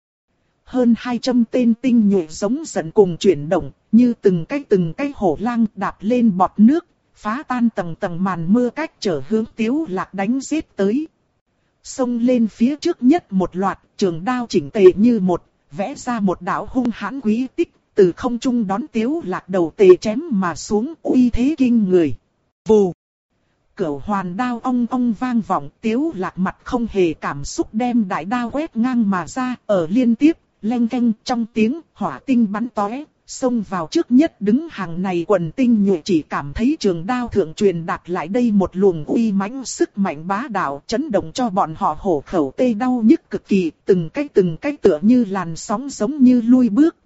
Hơn 200 tên tinh nhuệ giống giận cùng chuyển động, như từng cái từng cái hổ lang đạp lên bọt nước, phá tan tầng tầng màn mưa cách trở hướng tiếu lạc đánh giết tới. Xông lên phía trước nhất một loạt, trường đao chỉnh tề như một, vẽ ra một đạo hung hãn quý tích, từ không trung đón tiếu lạc đầu tề chém mà xuống uy thế kinh người. Vù! Cửu hoàn đao ong ong vang vọng tiếu lạc mặt không hề cảm xúc đem đại đao quét ngang mà ra ở liên tiếp, len canh trong tiếng hỏa tinh bắn tóe, xông vào trước nhất đứng hàng này quần tinh nhuệ chỉ cảm thấy trường đao thượng truyền đạt lại đây một luồng uy mãnh sức mạnh bá đạo chấn động cho bọn họ hổ khẩu tê đau nhức cực kỳ, từng cái từng cái tựa như làn sóng giống như lui bước.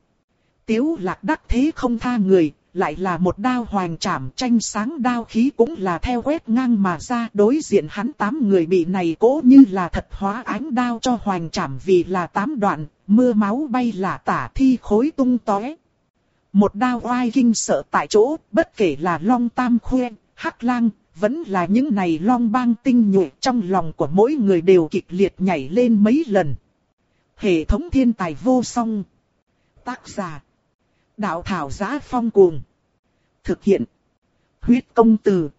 Tiếu lạc đắc thế không tha người, lại là một đao hoàng trảm tranh sáng đao khí cũng là theo quét ngang mà ra đối diện hắn tám người bị này cố như là thật hóa ánh đao cho hoàng trảm vì là tám đoạn, mưa máu bay là tả thi khối tung tóe. Một đao oai kinh sợ tại chỗ, bất kể là long tam khuyên, hắc lang, vẫn là những này long bang tinh nhuệ trong lòng của mỗi người đều kịch liệt nhảy lên mấy lần. Hệ thống thiên tài vô song. Tác giả. Đạo thảo giá phong cuồng. Thực hiện. Huyết công từ.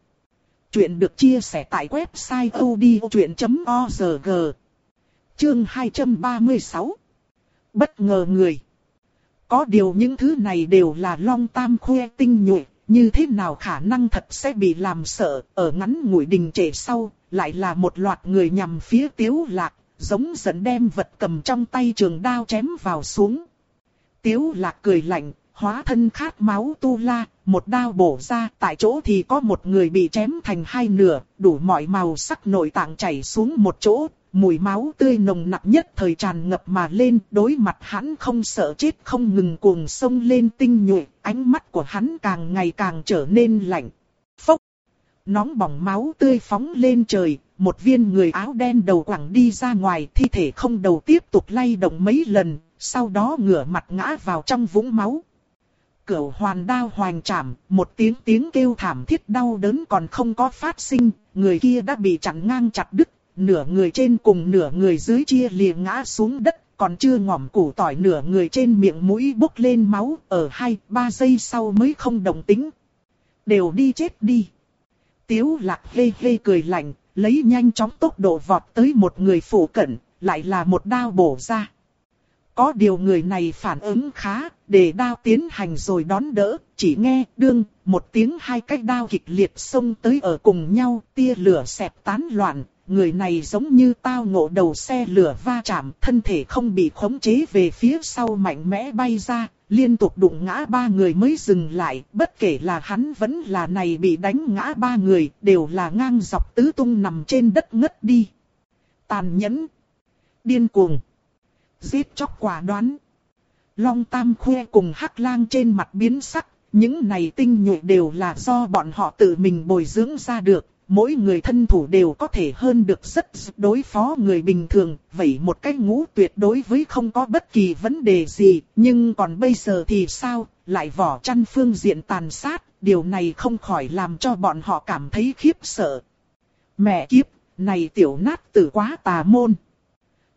Chuyện được chia sẻ tại website odchuyện.org. Chương 236. Bất ngờ người. Có điều những thứ này đều là long tam khuê tinh nhuệ, như thế nào khả năng thật sẽ bị làm sợ, ở ngắn ngủi đình trệ sau, lại là một loạt người nhằm phía tiếu lạc, giống dẫn đem vật cầm trong tay trường đao chém vào xuống. Tiếu lạc cười lạnh, hóa thân khát máu tu la, một đao bổ ra, tại chỗ thì có một người bị chém thành hai nửa, đủ mọi màu sắc nội tạng chảy xuống một chỗ, mùi máu tươi nồng nặc nhất thời tràn ngập mà lên, đối mặt hắn không sợ chết không ngừng cuồng sông lên tinh nhuệ, ánh mắt của hắn càng ngày càng trở nên lạnh. Phốc! Nóng bỏng máu tươi phóng lên trời, một viên người áo đen đầu quẳng đi ra ngoài, thi thể không đầu tiếp tục lay động mấy lần, sau đó ngửa mặt ngã vào trong vũng máu. Cửu hoàn đao hoành chạm, một tiếng tiếng kêu thảm thiết đau đớn còn không có phát sinh, người kia đã bị chặn ngang chặt đứt nửa người trên cùng nửa người dưới chia lìa ngã xuống đất, còn chưa ngỏm củ tỏi nửa người trên miệng mũi bốc lên máu, ở hai, ba giây sau mới không đồng tính. Đều đi chết đi. Tiếu lạc hê hê cười lạnh, lấy nhanh chóng tốc độ vọt tới một người phụ cận, lại là một đao bổ ra. Có điều người này phản ứng khá, để đao tiến hành rồi đón đỡ, chỉ nghe đương, một tiếng hai cách đao kịch liệt xông tới ở cùng nhau, tia lửa xẹp tán loạn, người này giống như tao ngộ đầu xe lửa va chạm, thân thể không bị khống chế về phía sau mạnh mẽ bay ra, liên tục đụng ngã ba người mới dừng lại, bất kể là hắn vẫn là này bị đánh ngã ba người, đều là ngang dọc tứ tung nằm trên đất ngất đi. Tàn nhẫn, điên cuồng, giết chóc quả đoán. Long Tam khoe cùng Hắc Lang trên mặt biến sắc, những này tinh nhuệ đều là do bọn họ tự mình bồi dưỡng ra được, mỗi người thân thủ đều có thể hơn được rất đối phó người bình thường, vậy một cách ngũ tuyệt đối với không có bất kỳ vấn đề gì, nhưng còn bây giờ thì sao, lại vỏ chăn phương diện tàn sát, điều này không khỏi làm cho bọn họ cảm thấy khiếp sợ. Mẹ kiếp, này tiểu nát tử quá tà môn.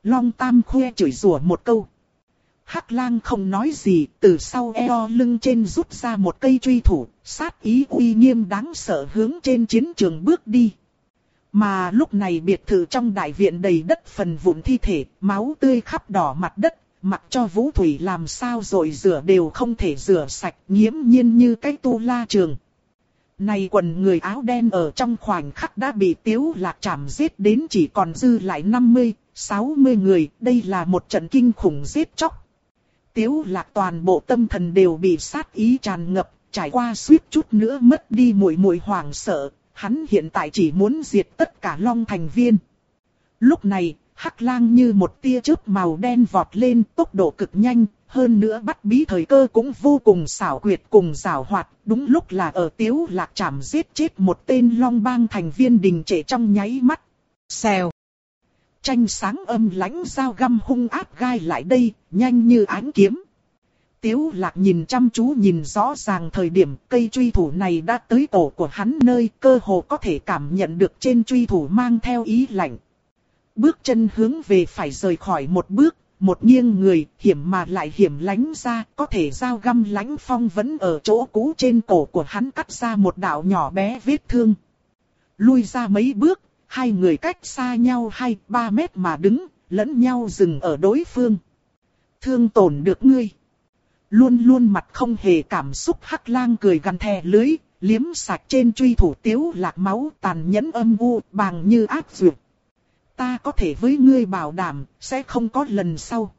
Long Tam khoe chửi rủa một câu. Hắc lang không nói gì, từ sau eo lưng trên rút ra một cây truy thủ, sát ý uy nghiêm đáng sợ hướng trên chiến trường bước đi. Mà lúc này biệt thự trong đại viện đầy đất phần vụn thi thể, máu tươi khắp đỏ mặt đất, mặc cho vũ thủy làm sao rồi rửa đều không thể rửa sạch, nghiễm nhiên như cái tu la trường. Này quần người áo đen ở trong khoảnh khắc đã bị tiếu lạc chảm giết đến chỉ còn dư lại 50, 60 người, đây là một trận kinh khủng giết chóc. Tiếu lạc toàn bộ tâm thần đều bị sát ý tràn ngập, trải qua suýt chút nữa mất đi mùi mùi hoảng sợ, hắn hiện tại chỉ muốn diệt tất cả long thành viên. Lúc này, hắc lang như một tia chớp màu đen vọt lên tốc độ cực nhanh, hơn nữa bắt bí thời cơ cũng vô cùng xảo quyệt cùng xảo hoạt, đúng lúc là ở tiếu lạc chạm giết chết một tên long bang thành viên đình trệ trong nháy mắt. Xèo. Tranh sáng âm lãnh dao găm hung ác gai lại đây, nhanh như ánh kiếm. Tiếu lạc nhìn chăm chú nhìn rõ ràng thời điểm cây truy thủ này đã tới cổ của hắn nơi cơ hồ có thể cảm nhận được trên truy thủ mang theo ý lạnh. Bước chân hướng về phải rời khỏi một bước, một nghiêng người, hiểm mà lại hiểm lánh ra, có thể dao găm lánh phong vẫn ở chỗ cũ trên cổ của hắn cắt ra một đạo nhỏ bé vết thương. Lui ra mấy bước, hai người cách xa nhau hai ba mét mà đứng, lẫn nhau dừng ở đối phương. Thương tổn được ngươi. Luôn luôn mặt không hề cảm xúc hắc lang cười gằn thè lưới, liếm sạch trên truy thủ tiếu lạc máu tàn nhẫn âm u, bằng như ác dược. Ta có thể với ngươi bảo đảm, sẽ không có lần sau.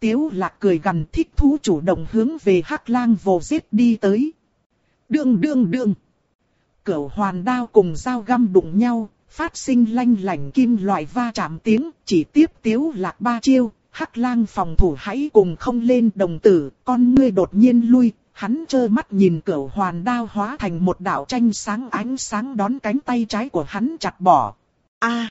Tiếu lạc cười gằn thích thú chủ động hướng về hắc lang vồ giết đi tới. Đương đương đương. Cửu hoàn đao cùng dao găm đụng nhau, phát sinh lanh lảnh kim loại va chạm tiếng, chỉ tiếp tiếu lạc ba chiêu, hắc lang phòng thủ hãy cùng không lên đồng tử, con ngươi đột nhiên lui, hắn trơ mắt nhìn cửu hoàn đao hóa thành một đạo tranh sáng ánh sáng đón cánh tay trái của hắn chặt bỏ. A!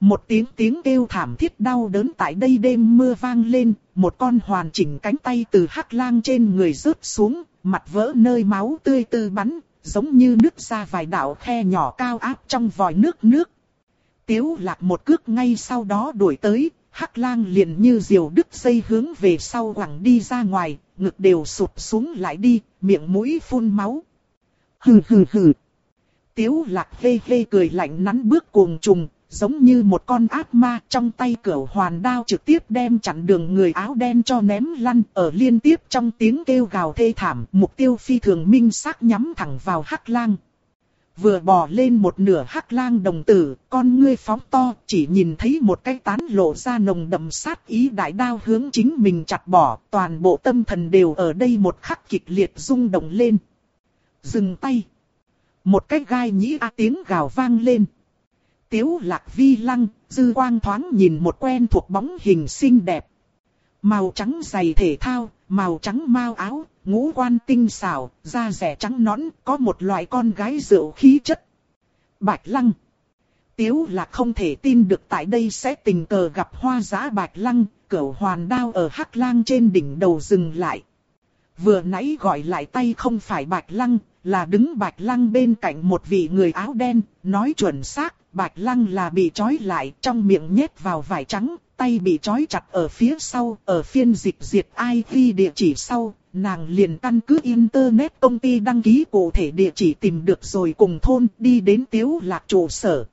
một tiếng tiếng kêu thảm thiết đau đớn tại đây đêm mưa vang lên, một con hoàn chỉnh cánh tay từ hắc lang trên người rớt xuống, mặt vỡ nơi máu tươi tư bắn, giống như nước ra vài đạo khe nhỏ cao áp trong vòi nước nước. Tiếu lạc một cước ngay sau đó đuổi tới, hắc lang liền như diều đứt dây hướng về sau quẳng đi ra ngoài, ngực đều sụp xuống lại đi, miệng mũi phun máu. Hừ hừ hừ. Tiếu lạc hê hê cười lạnh nắn bước cuồng trùng, giống như một con ác ma trong tay cửa hoàn đao trực tiếp đem chặn đường người áo đen cho ném lăn ở liên tiếp trong tiếng kêu gào thê thảm, mục tiêu phi thường minh xác nhắm thẳng vào hắc lang. Vừa bò lên một nửa hắc lang đồng tử, con ngươi phóng to, chỉ nhìn thấy một cái tán lộ ra nồng đậm sát ý đại đao hướng chính mình chặt bỏ, toàn bộ tâm thần đều ở đây một khắc kịch liệt rung động lên. Dừng tay. Một cái gai nhĩ a tiếng gào vang lên. Tiếu lạc vi lăng, dư quang thoáng nhìn một quen thuộc bóng hình xinh đẹp. Màu trắng giày thể thao, màu trắng mao áo, ngũ quan tinh xảo, da rẻ trắng nõn, có một loại con gái rượu khí chất. Bạch lăng. Tiếu lạc không thể tin được tại đây sẽ tình cờ gặp hoa giá bạch lăng, cửu hoàn đao ở hắc lang trên đỉnh đầu dừng lại. Vừa nãy gọi lại tay không phải bạch lăng, là đứng bạch lăng bên cạnh một vị người áo đen, nói chuẩn xác, Bạch Lăng là bị trói lại trong miệng nhét vào vải trắng, tay bị trói chặt ở phía sau, ở phiên dịch diệt IP địa chỉ sau, nàng liền căn cứ Internet công ty đăng ký cụ thể địa chỉ tìm được rồi cùng thôn đi đến tiếu lạc trụ sở.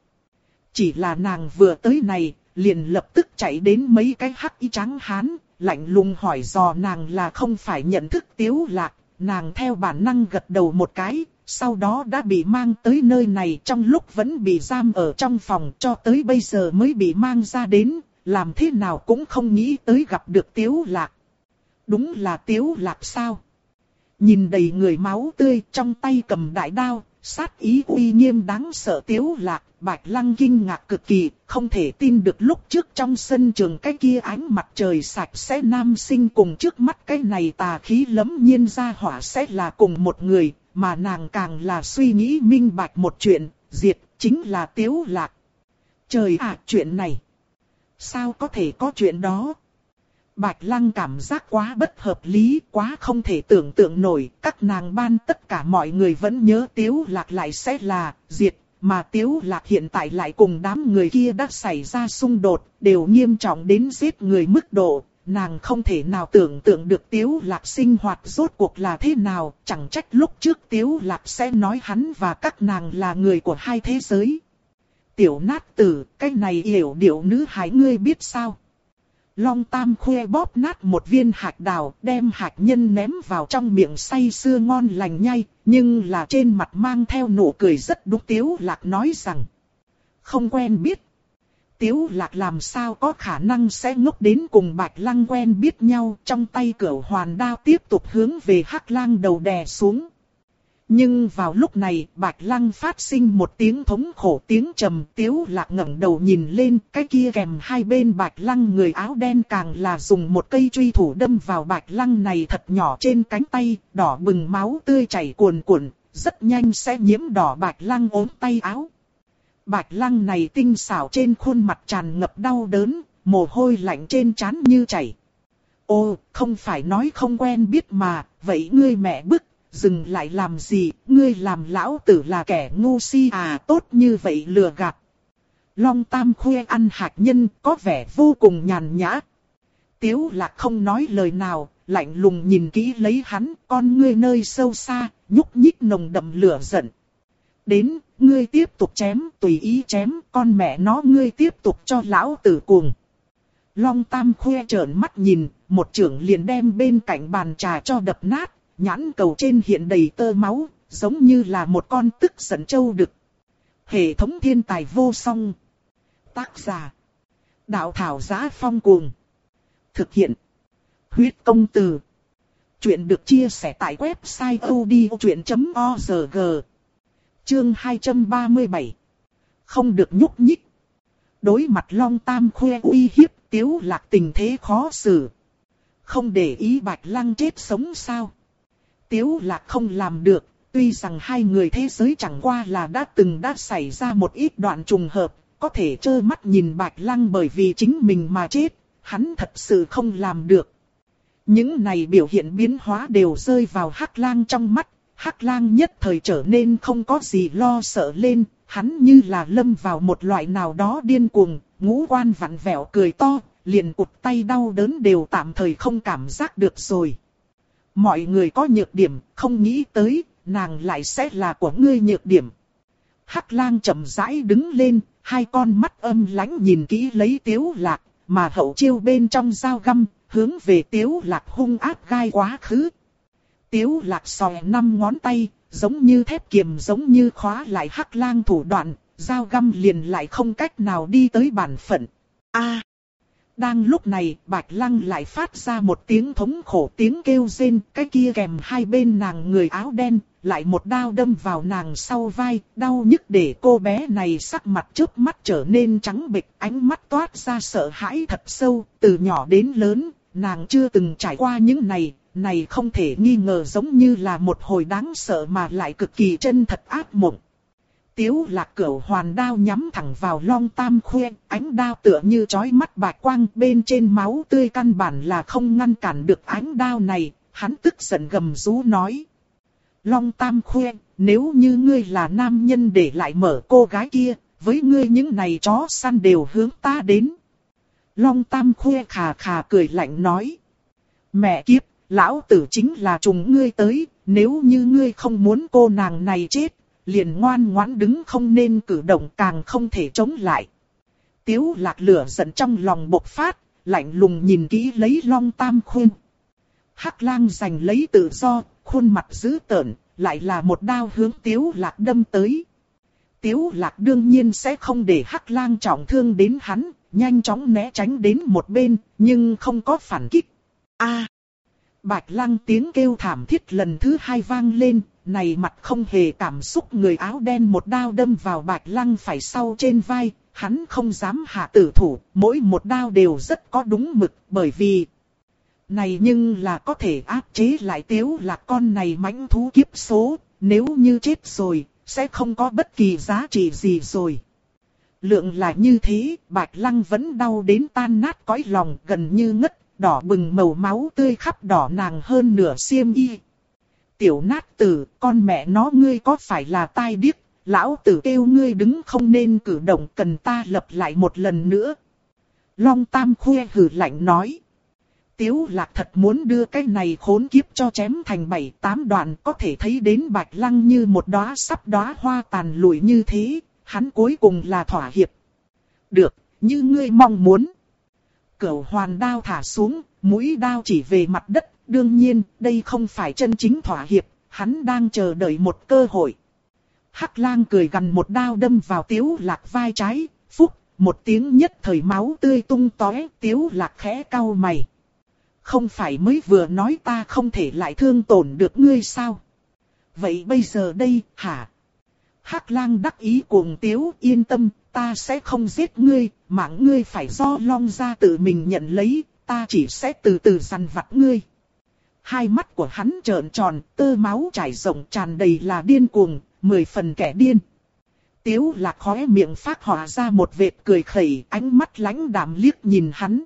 Chỉ là nàng vừa tới này, liền lập tức chạy đến mấy cái hắc y trắng hán, lạnh lùng hỏi dò nàng là không phải nhận thức tiếu lạc, nàng theo bản năng gật đầu một cái, sau đó đã bị mang tới nơi này trong lúc vẫn bị giam ở trong phòng cho tới bây giờ mới bị mang ra đến, làm thế nào cũng không nghĩ tới gặp được Tiếu Lạc. Đúng là Tiếu Lạc sao? Nhìn đầy người máu tươi trong tay cầm đại đao, sát ý uy nghiêm đáng sợ Tiếu Lạc, Bạch Lăng kinh ngạc cực kỳ, không thể tin được lúc trước trong sân trường cái kia ánh mặt trời sạch sẽ nam sinh cùng trước mắt cái này tà khí lấm nhiên ra hỏa sẽ là cùng một người, mà nàng càng là suy nghĩ minh bạch một chuyện, diệt, chính là tiếu lạc. Trời ạ, chuyện này. Sao có thể có chuyện đó? Bạch Lăng cảm giác quá bất hợp lý, quá không thể tưởng tượng nổi, các nàng ban tất cả mọi người vẫn nhớ Tiếu Lạc lại sẽ là, diệt, mà Tiếu Lạc hiện tại lại cùng đám người kia đã xảy ra xung đột, đều nghiêm trọng đến giết người mức độ, nàng không thể nào tưởng tượng được Tiếu Lạc sinh hoạt rốt cuộc là thế nào, chẳng trách lúc trước Tiếu Lạc sẽ nói hắn và các nàng là người của hai thế giới. Tiểu nát tử, cái này hiểu điệu nữ hài ngươi biết sao? Long Tam khuê bóp nát một viên hạt đào, đem hạt nhân ném vào trong miệng say sưa ngon lành nhai, nhưng là trên mặt mang theo nụ cười rất đúng Tiếu Lạc nói rằng. Không quen biết. Tiếu lạc làm sao có khả năng sẽ ngốc đến cùng bạch lăng quen biết nhau trong tay cửa hoàn đao tiếp tục hướng về hắc lang đầu đè xuống. Nhưng vào lúc này bạch lăng phát sinh một tiếng thống khổ tiếng trầm tiếu lạc ngẩng đầu nhìn lên cái kia kèm hai bên bạch lăng người áo đen càng là dùng một cây truy thủ đâm vào bạch lăng này thật nhỏ trên cánh tay, đỏ bừng máu tươi chảy cuồn cuộn, rất nhanh sẽ nhiễm đỏ bạch lăng ốm tay áo bạch lăng này tinh xảo trên khuôn mặt tràn ngập đau đớn, mồ hôi lạnh trên trán như chảy. Ô, không phải nói không quen biết mà, vậy ngươi mẹ bức, dừng lại làm gì, ngươi làm lão tử là kẻ ngu si à tốt như vậy lừa gạt. Long Tam khuê ăn hạt nhân có vẻ vô cùng nhàn nhã. Tiếu lạc không nói lời nào, lạnh lùng nhìn kỹ lấy hắn, con ngươi nơi sâu xa, nhúc nhích nồng đậm lửa giận. Đến, ngươi tiếp tục chém, tùy ý chém, con mẹ nó ngươi tiếp tục cho lão tử cuồng. Long Tam khoe trợn mắt nhìn, một trưởng liền đem bên cạnh bàn trà cho đập nát, nhãn cầu trên hiện đầy tơ máu, giống như là một con tức giận trâu đực. Hệ thống thiên tài vô song. Tác giả. Đạo thảo giá phong cuồng. Thực hiện. Huyết công từ. Chuyện được chia sẻ tại website odchuyện.org. Chương 237. Không được nhúc nhích. Đối mặt long tam khoe uy hiếp tiếu lạc tình thế khó xử. Không để ý bạch lăng chết sống sao. Tiếu lạc không làm được, tuy rằng hai người thế giới chẳng qua là đã từng đã xảy ra một ít đoạn trùng hợp, có thể trơ mắt nhìn bạch lăng bởi vì chính mình mà chết, hắn thật sự không làm được. Những này biểu hiện biến hóa đều rơi vào hắc lang trong mắt, hắc lang nhất thời trở nên không có gì lo sợ lên, hắn như là lâm vào một loại nào đó điên cuồng, ngũ quan vặn vẹo cười to, liền cụt tay đau đớn đều tạm thời không cảm giác được rồi. Mọi người có nhược điểm, không nghĩ tới, nàng lại sẽ là của ngươi nhược điểm. Hắc lang chậm rãi đứng lên, hai con mắt âm lãnh nhìn kỹ lấy tiếu lạc, mà hậu chiêu bên trong dao găm, hướng về tiếu lạc hung ác gai quá khứ. Tiếu lạc sòe năm ngón tay, giống như thép kiềm giống như khóa lại hắc lang thủ đoạn, dao găm liền lại không cách nào đi tới bản phận. A. Đang lúc này, Bạch Lăng lại phát ra một tiếng thống khổ tiếng kêu rên, cái kia kèm hai bên nàng người áo đen, lại một đao đâm vào nàng sau vai, đau nhức để cô bé này sắc mặt trước mắt trở nên trắng bệch, ánh mắt toát ra sợ hãi thật sâu, từ nhỏ đến lớn, nàng chưa từng trải qua những này, này không thể nghi ngờ giống như là một hồi đáng sợ mà lại cực kỳ chân thật ác mộng. Tiếu lạc cửu hoàn đao nhắm thẳng vào long tam khuê, ánh đao tựa như chói mắt bạc quang bên trên máu tươi căn bản là không ngăn cản được ánh đao này, hắn tức giận gầm rú nói. Long tam khuê, nếu như ngươi là nam nhân để lại mở cô gái kia, với ngươi những này chó săn đều hướng ta đến. Long tam khuê khà khà cười lạnh nói. Mẹ kiếp, lão tử chính là trùng ngươi tới, nếu như ngươi không muốn cô nàng này chết, liền ngoan ngoãn đứng không nên cử động càng không thể chống lại. Tiếu lạc lửa giận trong lòng bộc phát, lạnh lùng nhìn kỹ lấy long tam khuyên. Hắc lang giành lấy tự do, khuôn mặt dữ tợn, lại là một đao hướng tiếu lạc đâm tới. Tiếu lạc đương nhiên sẽ không để hắc lang trọng thương đến hắn, nhanh chóng né tránh đến một bên, nhưng không có phản kích. A! Bạch lăng tiếng kêu thảm thiết lần thứ hai vang lên, này mặt không hề cảm xúc người áo đen một đao đâm vào bạch lăng phải sau trên vai, hắn không dám hạ tử thủ, mỗi một đao đều rất có đúng mực, bởi vì này nhưng là có thể áp chế lại tiếu là con này mãnh thú kiếp số, nếu như chết rồi, sẽ không có bất kỳ giá trị gì rồi. Lượng là như thế, bạch lăng vẫn đau đến tan nát cõi lòng gần như ngất, đỏ bừng màu máu tươi khắp đỏ nàng hơn nửa xiêm y. Tiểu nát tử, con mẹ nó ngươi có phải là tai điếc, lão tử kêu ngươi đứng không nên cử động cần ta lập lại một lần nữa. Long tam khuê hử lạnh nói. Tiếu lạc thật muốn đưa cái này khốn kiếp cho chém thành bảy tám đoạn có thể thấy đến bạch lăng như một đóa sắp đóa hoa tàn lụi như thế, hắn cuối cùng là thỏa hiệp. Được, như ngươi mong muốn. Cửu hoàn đao thả xuống, mũi đao chỉ về mặt đất, đương nhiên, đây không phải chân chính thỏa hiệp, hắn đang chờ đợi một cơ hội. Hắc lang cười gần một đao đâm vào tiếu lạc vai trái, phúc, một tiếng nhất thời máu tươi tung tóe, tiếu lạc khẽ cau mày. Không phải mới vừa nói ta không thể lại thương tổn được ngươi sao? Vậy bây giờ đây, hả? Hắc lang đắc ý cuồng tiếu yên tâm, ta sẽ không giết ngươi, mạng ngươi phải do long ra tự mình nhận lấy, ta chỉ sẽ từ từ săn vặt ngươi. Hai mắt của hắn trợn tròn, tơ máu chảy rộng tràn đầy là điên cuồng, mười phần kẻ điên. Tiếu lạc khóe miệng phát hỏa ra một vệt cười khẩy, ánh mắt lãnh đạm liếc nhìn hắn.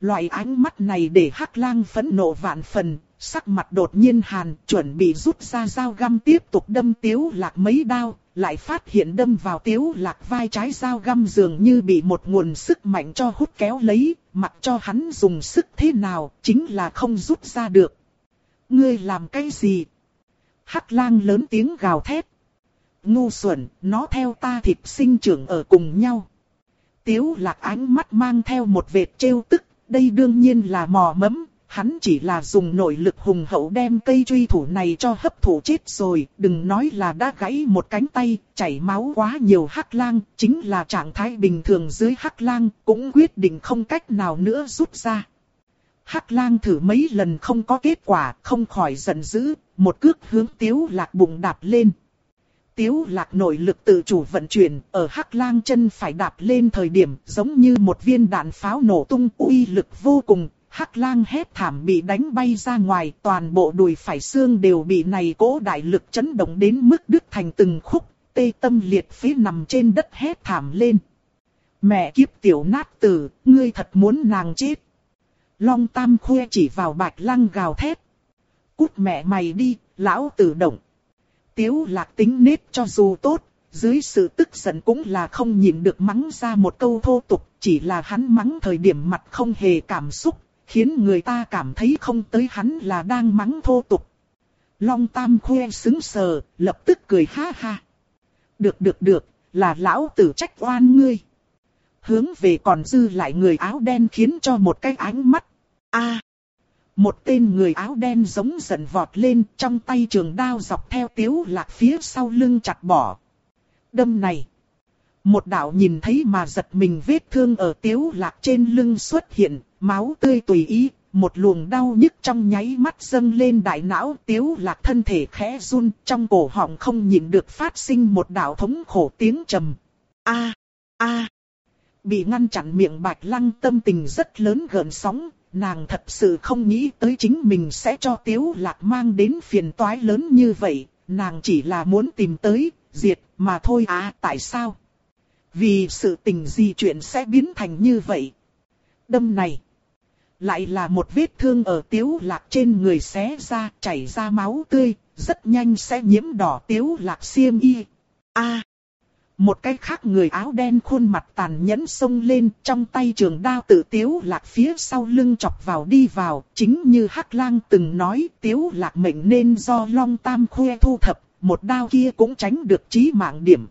Loại ánh mắt này để hắc lang phẫn nộ vạn phần, sắc mặt đột nhiên hàn, chuẩn bị rút ra dao găm tiếp tục đâm tiếu lạc mấy đao, lại phát hiện đâm vào tiếu lạc vai trái dao găm dường như bị một nguồn sức mạnh cho hút kéo lấy, mặc cho hắn dùng sức thế nào, chính là không rút ra được. Ngươi làm cái gì? Hắc lang lớn tiếng gào thét. Ngu xuẩn, nó theo ta thịt sinh trưởng ở cùng nhau. Tiếu lạc ánh mắt mang theo một vệt trêu tức, đây đương nhiên là mò mẫm, hắn chỉ là dùng nội lực hùng hậu đem cây truy thủ này cho hấp thụ chết rồi, đừng nói là đã gãy một cánh tay, chảy máu quá nhiều hắc lang, chính là trạng thái bình thường dưới hắc lang, cũng quyết định không cách nào nữa rút ra. Hắc lang thử mấy lần không có kết quả, không khỏi giận dữ, một cước hướng tiếu lạc bụng đạp lên. Tiếu lạc nội lực tự chủ vận chuyển, ở hắc lang chân phải đạp lên thời điểm giống như một viên đạn pháo nổ tung uy lực vô cùng, Hắc lang hét thảm bị đánh bay ra ngoài, toàn bộ đùi phải xương đều bị này cố đại lực chấn động đến mức đứt thành từng khúc, tê tâm liệt phế nằm trên đất hét thảm lên. Mẹ kiếp tiểu nát tử, ngươi thật muốn nàng chết. Long tam khuê chỉ vào bạch lăng gào thét. Cút mẹ mày đi, lão tử động. Tiếu lạc tính nết cho dù tốt, dưới sự tức giận cũng là không nhịn được mắng ra một câu thô tục, chỉ là hắn mắng thời điểm mặt không hề cảm xúc, khiến người ta cảm thấy không tới hắn là đang mắng thô tục. Long Tam khoe xứng sờ, lập tức cười ha ha. Được được được, là lão tử trách oan ngươi. Hướng về còn dư lại người áo đen khiến cho một cái ánh mắt. a một tên người áo đen giống giận vọt lên trong tay trường đao dọc theo tiếu lạc phía sau lưng chặt bỏ. Đâm này. Một đạo nhìn thấy mà giật mình vết thương ở tiếu lạc trên lưng xuất hiện, máu tươi tùy ý, một luồng đau nhức trong nháy mắt dâng lên đại não tiếu lạc thân thể khẽ run, trong cổ họng không nhịn được phát sinh một đạo thống khổ tiếng trầm. A, a, bị ngăn chặn miệng bạch lăng tâm tình rất lớn gợn sóng, nàng thật sự không nghĩ tới chính mình sẽ cho tiếu lạc mang đến phiền toái lớn như vậy, nàng chỉ là muốn tìm tới, diệt, mà thôi à, tại sao? Vì sự tình gì chuyện sẽ biến thành như vậy? Đâm này lại là một vết thương ở tiếu lạc trên người xé ra, chảy ra máu tươi, rất nhanh sẽ nhiễm đỏ tiếu lạc xiêm y. A. một cái khác người áo đen khuôn mặt tàn nhẫn xông lên, trong tay trường đao tự tiếu lạc phía sau lưng chọc vào đi vào, chính như hắc lang từng nói, tiếu lạc mệnh nên do long tam khoe thu thập, một đao kia cũng tránh được chí mạng điểm.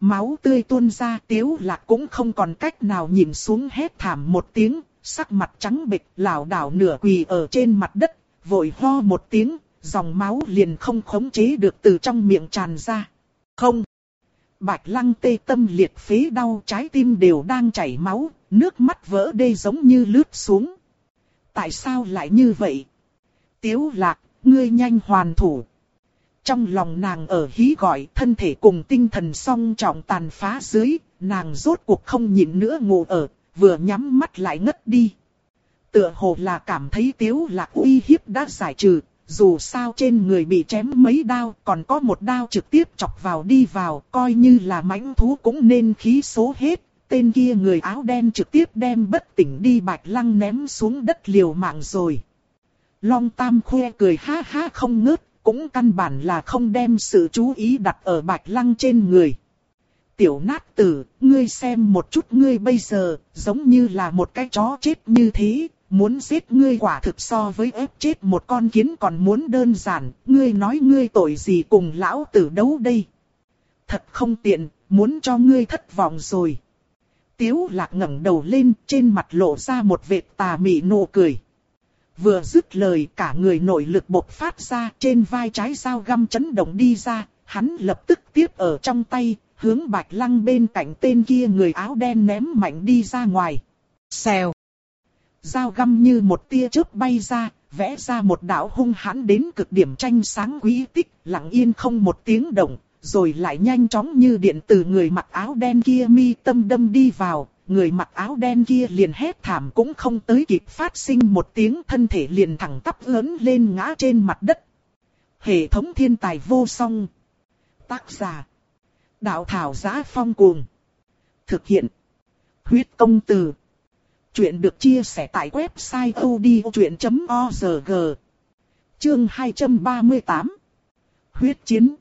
Máu tươi tuôn ra tiếu lạc cũng không còn cách nào nhìn xuống hét thảm một tiếng, sắc mặt trắng bệch, lảo đảo nửa quỳ ở trên mặt đất, vội ho một tiếng, dòng máu liền không khống chế được từ trong miệng tràn ra. Không. Bạch lăng tê tâm liệt phế đau trái tim đều đang chảy máu, nước mắt vỡ đê giống như lướt xuống. Tại sao lại như vậy? Tiếu lạc, ngươi nhanh hoàn thủ. Trong lòng nàng ở hí gọi thân thể cùng tinh thần song trọng tàn phá dưới, nàng rốt cuộc không nhịn nữa ngủ ở, vừa nhắm mắt lại ngất đi. Tựa hồ là cảm thấy tiếu lạc uy hiếp đã giải trừ, dù sao trên người bị chém mấy đao còn có một đao trực tiếp chọc vào đi vào, coi như là mãnh thú cũng nên khí số hết. Tên kia người áo đen trực tiếp đem bất tỉnh đi bạch lăng ném xuống đất liều mạng rồi. Long Tam khoe cười ha ha không ngớt, cũng căn bản là không đem sự chú ý đặt ở bạch lăng trên người tiểu nát tử, ngươi xem một chút ngươi bây giờ, giống như là một cái chó chết như thế, muốn giết ngươi quả thực so với ép chết một con kiến còn muốn đơn giản, ngươi nói ngươi tội gì cùng lão tử đấu đây. Thật không tiện, muốn cho ngươi thất vọng rồi. Tiếu lạc ngẩng đầu lên, trên mặt lộ ra một vệt tà mị nụ cười. Vừa dứt lời cả người nội lực bộc phát ra trên vai trái dao găm chấn động đi ra, hắn lập tức tiếp ở trong tay, hướng bạch lăng bên cạnh tên kia người áo đen ném mạnh đi ra ngoài. Xèo. Dao găm như một tia chớp bay ra, vẽ ra một đạo hung hãn đến cực điểm tranh sáng quý tích, lặng yên không một tiếng động, rồi lại nhanh chóng như điện từ người mặc áo đen kia mi tâm đâm đi vào, người mặc áo đen kia liền hét thảm cũng không tới kịp phát sinh một tiếng thân thể liền thẳng tắp lớn lên ngã trên mặt đất. Hệ thống thiên tài vô song. Tác giả Đạo thảo giá phong cuồng. Thực hiện. Huyết công từ. Chuyện được chia sẻ tại website odchuyện.org. Chương 238. Huyết chiến.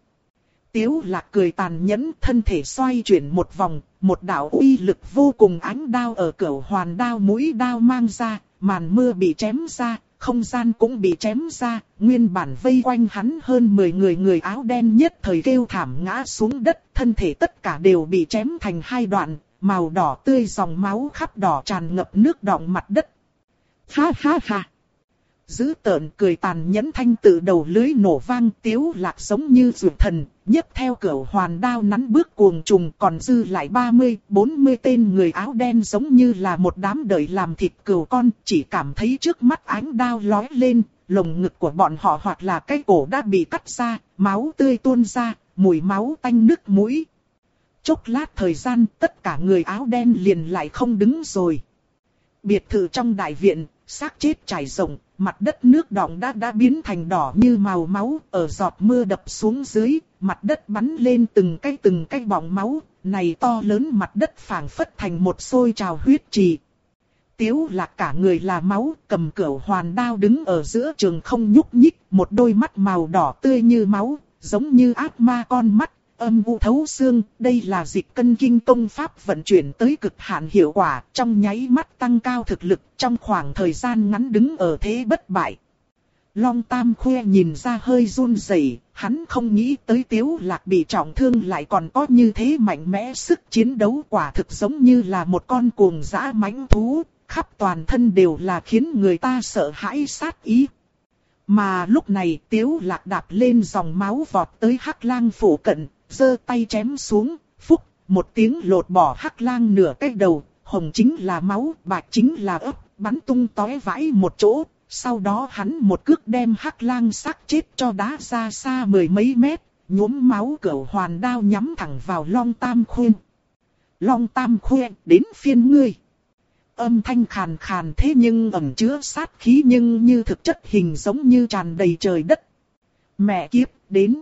Tiếu lạc cười tàn nhẫn thân thể xoay chuyển một vòng, một đạo uy lực vô cùng ánh đao ở cửa hoàn đao mũi đao mang ra, màn mưa bị chém ra, không gian cũng bị chém ra, nguyên bản vây quanh hắn hơn 10 người người áo đen nhất thời kêu thảm ngã xuống đất, thân thể tất cả đều bị chém thành hai đoạn, màu đỏ tươi dòng máu khắp đỏ tràn ngập nước đọng mặt đất. Ha ha ha! Giữ tợn cười tàn nhẫn thanh tự đầu lưới nổ vang tiếu lạc giống như rượu thần, nhấc theo cửa hoàn đao nắn bước cuồng trùng còn dư lại 30, 40 tên người áo đen giống như là một đám đợi làm thịt cừu con, chỉ cảm thấy trước mắt ánh đao lói lên, lồng ngực của bọn họ hoặc là cái cổ đã bị cắt ra, máu tươi tuôn ra, mùi máu tanh nước mũi. Chốc lát thời gian tất cả người áo đen liền lại không đứng rồi. Biệt thự trong đại viện, xác chết trải rộng, mặt đất nước đọng đã đã biến thành đỏ như màu máu, ở giọt mưa đập xuống dưới, mặt đất bắn lên từng cái từng cái bọng máu, này to lớn mặt đất phảng phất thành một sôi trào huyết trì. Tiếu lạc cả người là máu, cầm cửu hoàn đao đứng ở giữa trường không nhúc nhích, một đôi mắt màu đỏ tươi như máu, giống như ác ma con mắt, âm u thấu xương, đây là dịch cân kinh công pháp vận chuyển tới cực hạn hiệu quả, trong nháy mắt tăng cao thực lực, trong khoảng thời gian ngắn đứng ở thế bất bại. Long Tam Khuê nhìn ra hơi run rẩy, hắn không nghĩ tới Tiếu Lạc bị trọng thương lại còn có như thế mạnh mẽ sức chiến đấu quả thực giống như là một con cuồng dã mãnh thú, khắp toàn thân đều là khiến người ta sợ hãi sát ý. Mà lúc này Tiếu Lạc đạp lên dòng máu vọt tới Hắc Lang phủ cận, giơ tay chém xuống, phúc, một tiếng lột bỏ Hắc Lang nửa cái đầu, hồng chính là máu, bạch chính là ấp, bắn tung tóe vãi một chỗ, sau đó hắn một cước đem hắc lang xác chết cho đá ra xa mười mấy mét, nhuốm máu cẩu hoàn đao nhắm thẳng vào long tam khuyên. Long tam khuyên, đến phiên ngươi. Âm thanh khàn khàn thế nhưng ẩn chứa sát khí nhưng như thực chất hình giống như tràn đầy trời đất. Mẹ kiếp, đến.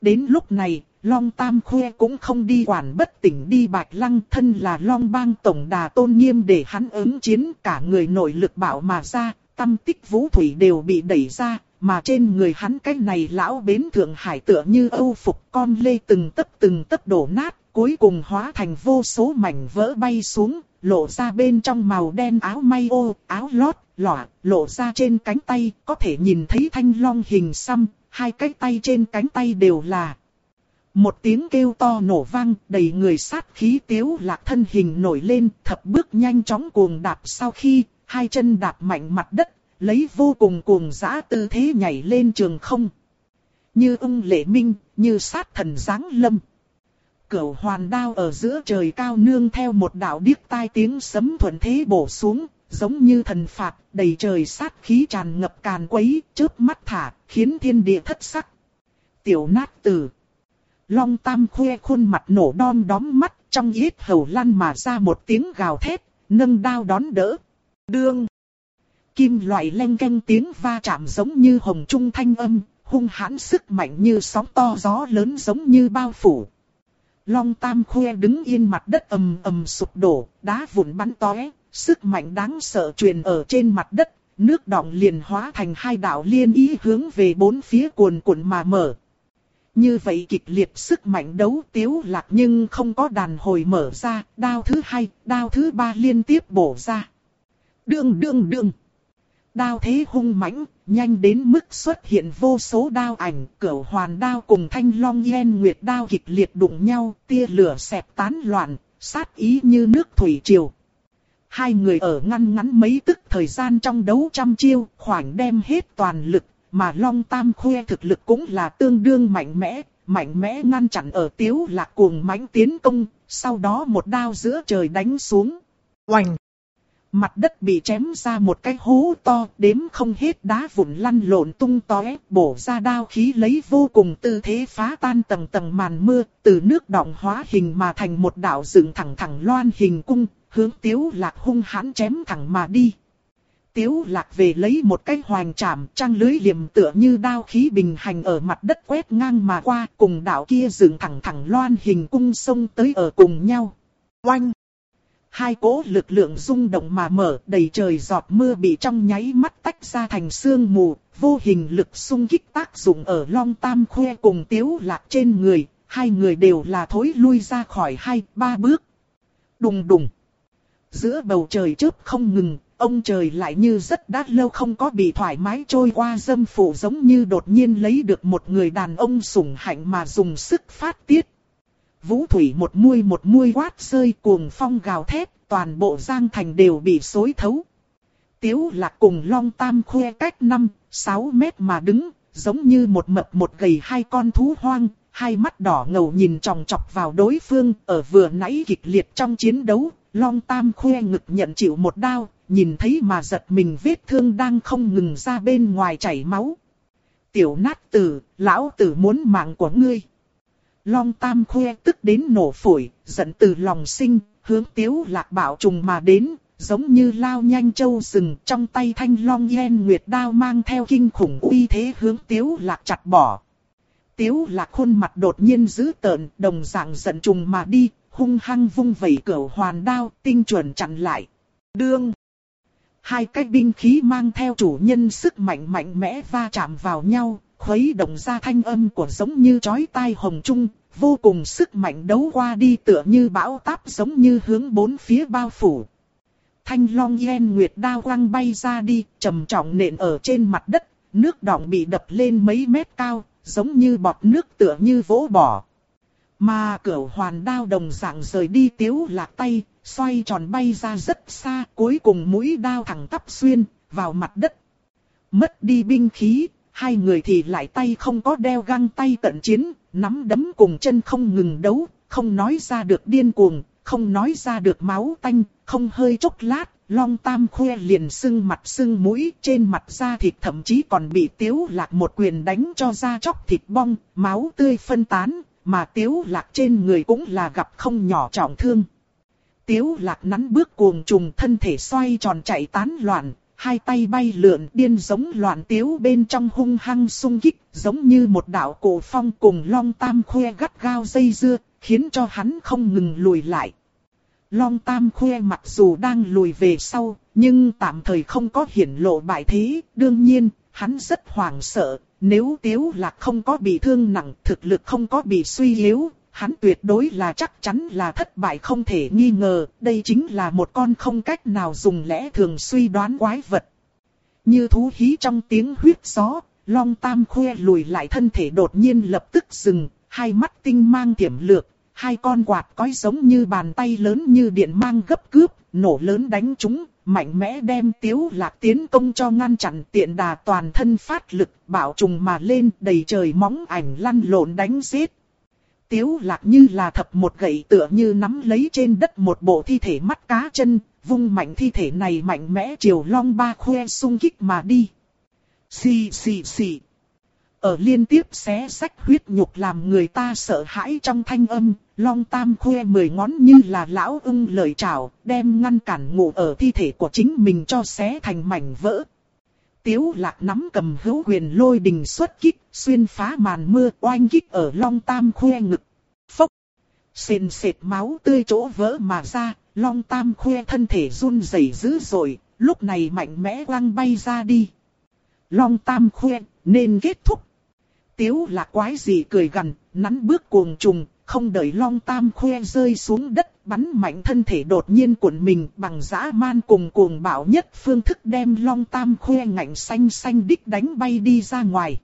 Đến lúc này, Long Tam Khuê cũng không đi quản bất tỉnh đi bạch lăng thân là Long Bang Tổng Đà tôn nghiêm để hắn ứng chiến cả người nội lực bảo mà ra, tâm tích vũ thủy đều bị đẩy ra, mà trên người hắn cái này lão bến thượng hải tựa như âu phục con lê từng tấc từng tấc đổ nát, cuối cùng hóa thành vô số mảnh vỡ bay xuống, lộ ra bên trong màu đen áo may ô, áo lót, lọa, lộ ra trên cánh tay, có thể nhìn thấy thanh long hình xăm, hai cái tay trên cánh tay đều là. Một tiếng kêu to nổ vang, đầy người sát khí tiếu lạc thân hình nổi lên, thập bước nhanh chóng cuồng đạp sau khi, hai chân đạp mạnh mặt đất, lấy vô cùng cuồng dã tư thế nhảy lên trường không. Như ung lệ minh, như sát thần giáng lâm. Cửu hoàn đao ở giữa trời cao nương theo một đạo điếc tai tiếng sấm thuận thế bổ xuống, giống như thần phạt, đầy trời sát khí tràn ngập càn quấy, chớp mắt thả, khiến thiên địa thất sắc. Tiểu nát tử. Long tam khoe khuôn mặt nổ đom đóm mắt, trong yết hầu lăn mà ra một tiếng gào thét, nâng đao đón đỡ. Đương. Kim loại len canh tiếng va chạm giống như hồng trung thanh âm, hung hãn sức mạnh như sóng to gió lớn giống như bao phủ. Long tam khoe đứng yên mặt đất ầm ầm sụp đổ, đá vụn bắn tóe, sức mạnh đáng sợ truyền ở trên mặt đất, nước đọng liền hóa thành hai đạo liên ý hướng về bốn phía cuồn cuộn mà mở. Như vậy kịch liệt sức mạnh đấu tiếu lạc nhưng không có đàn hồi mở ra, đao thứ hai, đao thứ ba liên tiếp bổ ra. Đương đương đương. Đao thế hung mãnh, nhanh đến mức xuất hiện vô số đao ảnh, cửu hoàn đao cùng thanh long yen nguyệt đao kịch liệt đụng nhau, tia lửa xẹp tán loạn, sát ý như nước thủy triều. Hai người ở ngăn ngắn mấy tức thời gian trong đấu trăm chiêu, khoảng đem hết toàn lực, mà Long Tam Khuê thực lực cũng là tương đương mạnh mẽ, mạnh mẽ ngăn chặn ở tiếu lạc cuồng mãnh tiến công, sau đó một đao giữa trời đánh xuống. Oành! Mặt đất bị chém ra một cái hố to, đếm không hết đá vụn lăn lộn tung tóe, bổ ra đao khí lấy vô cùng tư thế phá tan tầng tầng màn mưa, từ nước động hóa hình mà thành một đạo dựng thẳng thẳng loan hình cung, hướng tiếu lạc hung hãn chém thẳng mà đi tiếu lạc về lấy một cái hoàng trảm trang lưới liềm tựa như đao khí bình hành ở mặt đất quét ngang mà qua cùng đạo kia dựng thẳng thẳng loan hình cung sông tới ở cùng nhau. Oanh! Hai cỗ lực lượng rung động mà mở đầy trời giọt mưa bị trong nháy mắt tách ra thành sương mù, vô hình lực xung kích tác dụng ở long tam khoe cùng tiếu lạc trên người, hai người đều là thối lui ra khỏi hai, ba bước. Đùng đùng. Giữa bầu trời chớp không ngừng, ông trời lại như rất đã lâu không có bị thoải mái trôi qua dâm phụ giống như đột nhiên lấy được một người đàn ông sủng hạnh mà dùng sức phát tiết. Vũ thủy một muôi một muôi quát rơi cuồng phong gào thét, toàn bộ giang thành đều bị xối thấu. Tiếu lạc cùng long tam khoe cách 5, 6 mét mà đứng, giống như một mập một gầy hai con thú hoang, hai mắt đỏ ngầu nhìn tròng trọc vào đối phương, ở vừa nãy kịch liệt trong chiến đấu, long tam khoe ngực nhận chịu một đao, nhìn thấy mà giật mình vết thương đang không ngừng ra bên ngoài chảy máu. Tiểu nát tử, lão tử muốn mạng của ngươi. Long tam khoe tức đến nổ phổi, giận từ lòng sinh, hướng tiếu lạc bảo trùng mà đến, giống như lao nhanh châu rừng trong tay thanh long yen nguyệt đao mang theo kinh khủng uy thế hướng tiếu lạc chặt bỏ. Tiếu lạc khuôn mặt đột nhiên dữ tợn, đồng dạng giận trùng mà đi, hung hăng vung vẩy cửa hoàn đao, tinh chuẩn chặn lại. Đương! Hai cái binh khí mang theo chủ nhân sức mạnh mạnh mẽ va chạm vào nhau, khuấy động ra thanh âm của giống như chói tai hồng trung, vô cùng sức mạnh đấu qua đi tựa như bão táp giống như hướng bốn phía bao phủ. Thanh long yen nguyệt đao quăng bay ra đi, trầm trọng nện ở trên mặt đất, nước đọng bị đập lên mấy mét cao, giống như bọt nước tựa như vỗ bỏ. Mà cửu hoàn đao đồng dạng rời đi tiếu lạc tay, xoay tròn bay ra rất xa, cuối cùng mũi đao thẳng tắp xuyên, vào mặt đất. Mất đi binh khí, hai người thì lại tay không có đeo găng tay cận chiến, nắm đấm cùng chân không ngừng đấu, không nói ra được điên cuồng, không nói ra được máu tanh, không hơi chốc lát, long tam khoe liền sưng mặt sưng mũi, trên mặt da thịt thậm chí còn bị tiếu lạc một quyền đánh cho da chóc thịt bong, máu tươi phân tán, mà tiếu lạc trên người cũng là gặp không nhỏ trọng thương. Tiếu lạc nắn bước cuồng trùng thân thể xoay tròn chạy tán loạn, hai tay bay lượn điên giống loạn tiếu bên trong hung hăng sung kích, giống như một đạo cổ phong cùng long tam khoe gắt gao dây dưa, khiến cho hắn không ngừng lùi lại. Long tam khoe mặc dù đang lùi về sau, nhưng tạm thời không có hiển lộ bại thế, đương nhiên, hắn rất hoảng sợ, nếu tiếu lạc không có bị thương nặng, thực lực không có bị suy yếu, hắn tuyệt đối là chắc chắn là thất bại không thể nghi ngờ, đây chính là một con không cách nào dùng lẽ thường suy đoán quái vật. Như thú hí trong tiếng huyết gió, long tam khoe lùi lại thân thể đột nhiên lập tức dừng, hai mắt tinh mang tiềm lược, hai con quạt cói giống như bàn tay lớn như điện mang gấp cướp, nổ lớn đánh chúng, mạnh mẽ đem tiếu lạc tiến công cho ngăn chặn tiện đà toàn thân phát lực, bảo trùng mà lên đầy trời móng ảnh lăn lộn đánh giết. Tiếu lạc như là thập một gậy tựa như nắm lấy trên đất một bộ thi thể mắt cá chân, vung mạnh thi thể này mạnh mẽ chiều long ba khoe sung kích mà đi. Xì xì xì. Ở liên tiếp xé sách huyết nhục làm người ta sợ hãi trong thanh âm, long tam khuê mười ngón như là lão ưng lời chào, đem ngăn cản ngủ ở thi thể của chính mình cho xé thành mảnh vỡ. Tiếu lạc nắm cầm hữu quyền lôi đình xuất kích, xuyên phá màn mưa oanh kích ở long tam khuê ngực. Phốc! Xền xệt máu tươi chỗ vỡ mà ra, long tam khuê thân thể run rẩy dữ dội, lúc này mạnh mẽ quăng bay ra đi. Long tam khuê nên kết thúc. Tiếu là quái gì cười gần, nắn bước cuồng trùng, không đợi long tam khoe rơi xuống đất, bắn mạnh thân thể đột nhiên cuộn mình bằng dã man cùng cuồng bạo nhất phương thức đem long tam khoe ngạnh xanh xanh đích đánh bay đi ra ngoài.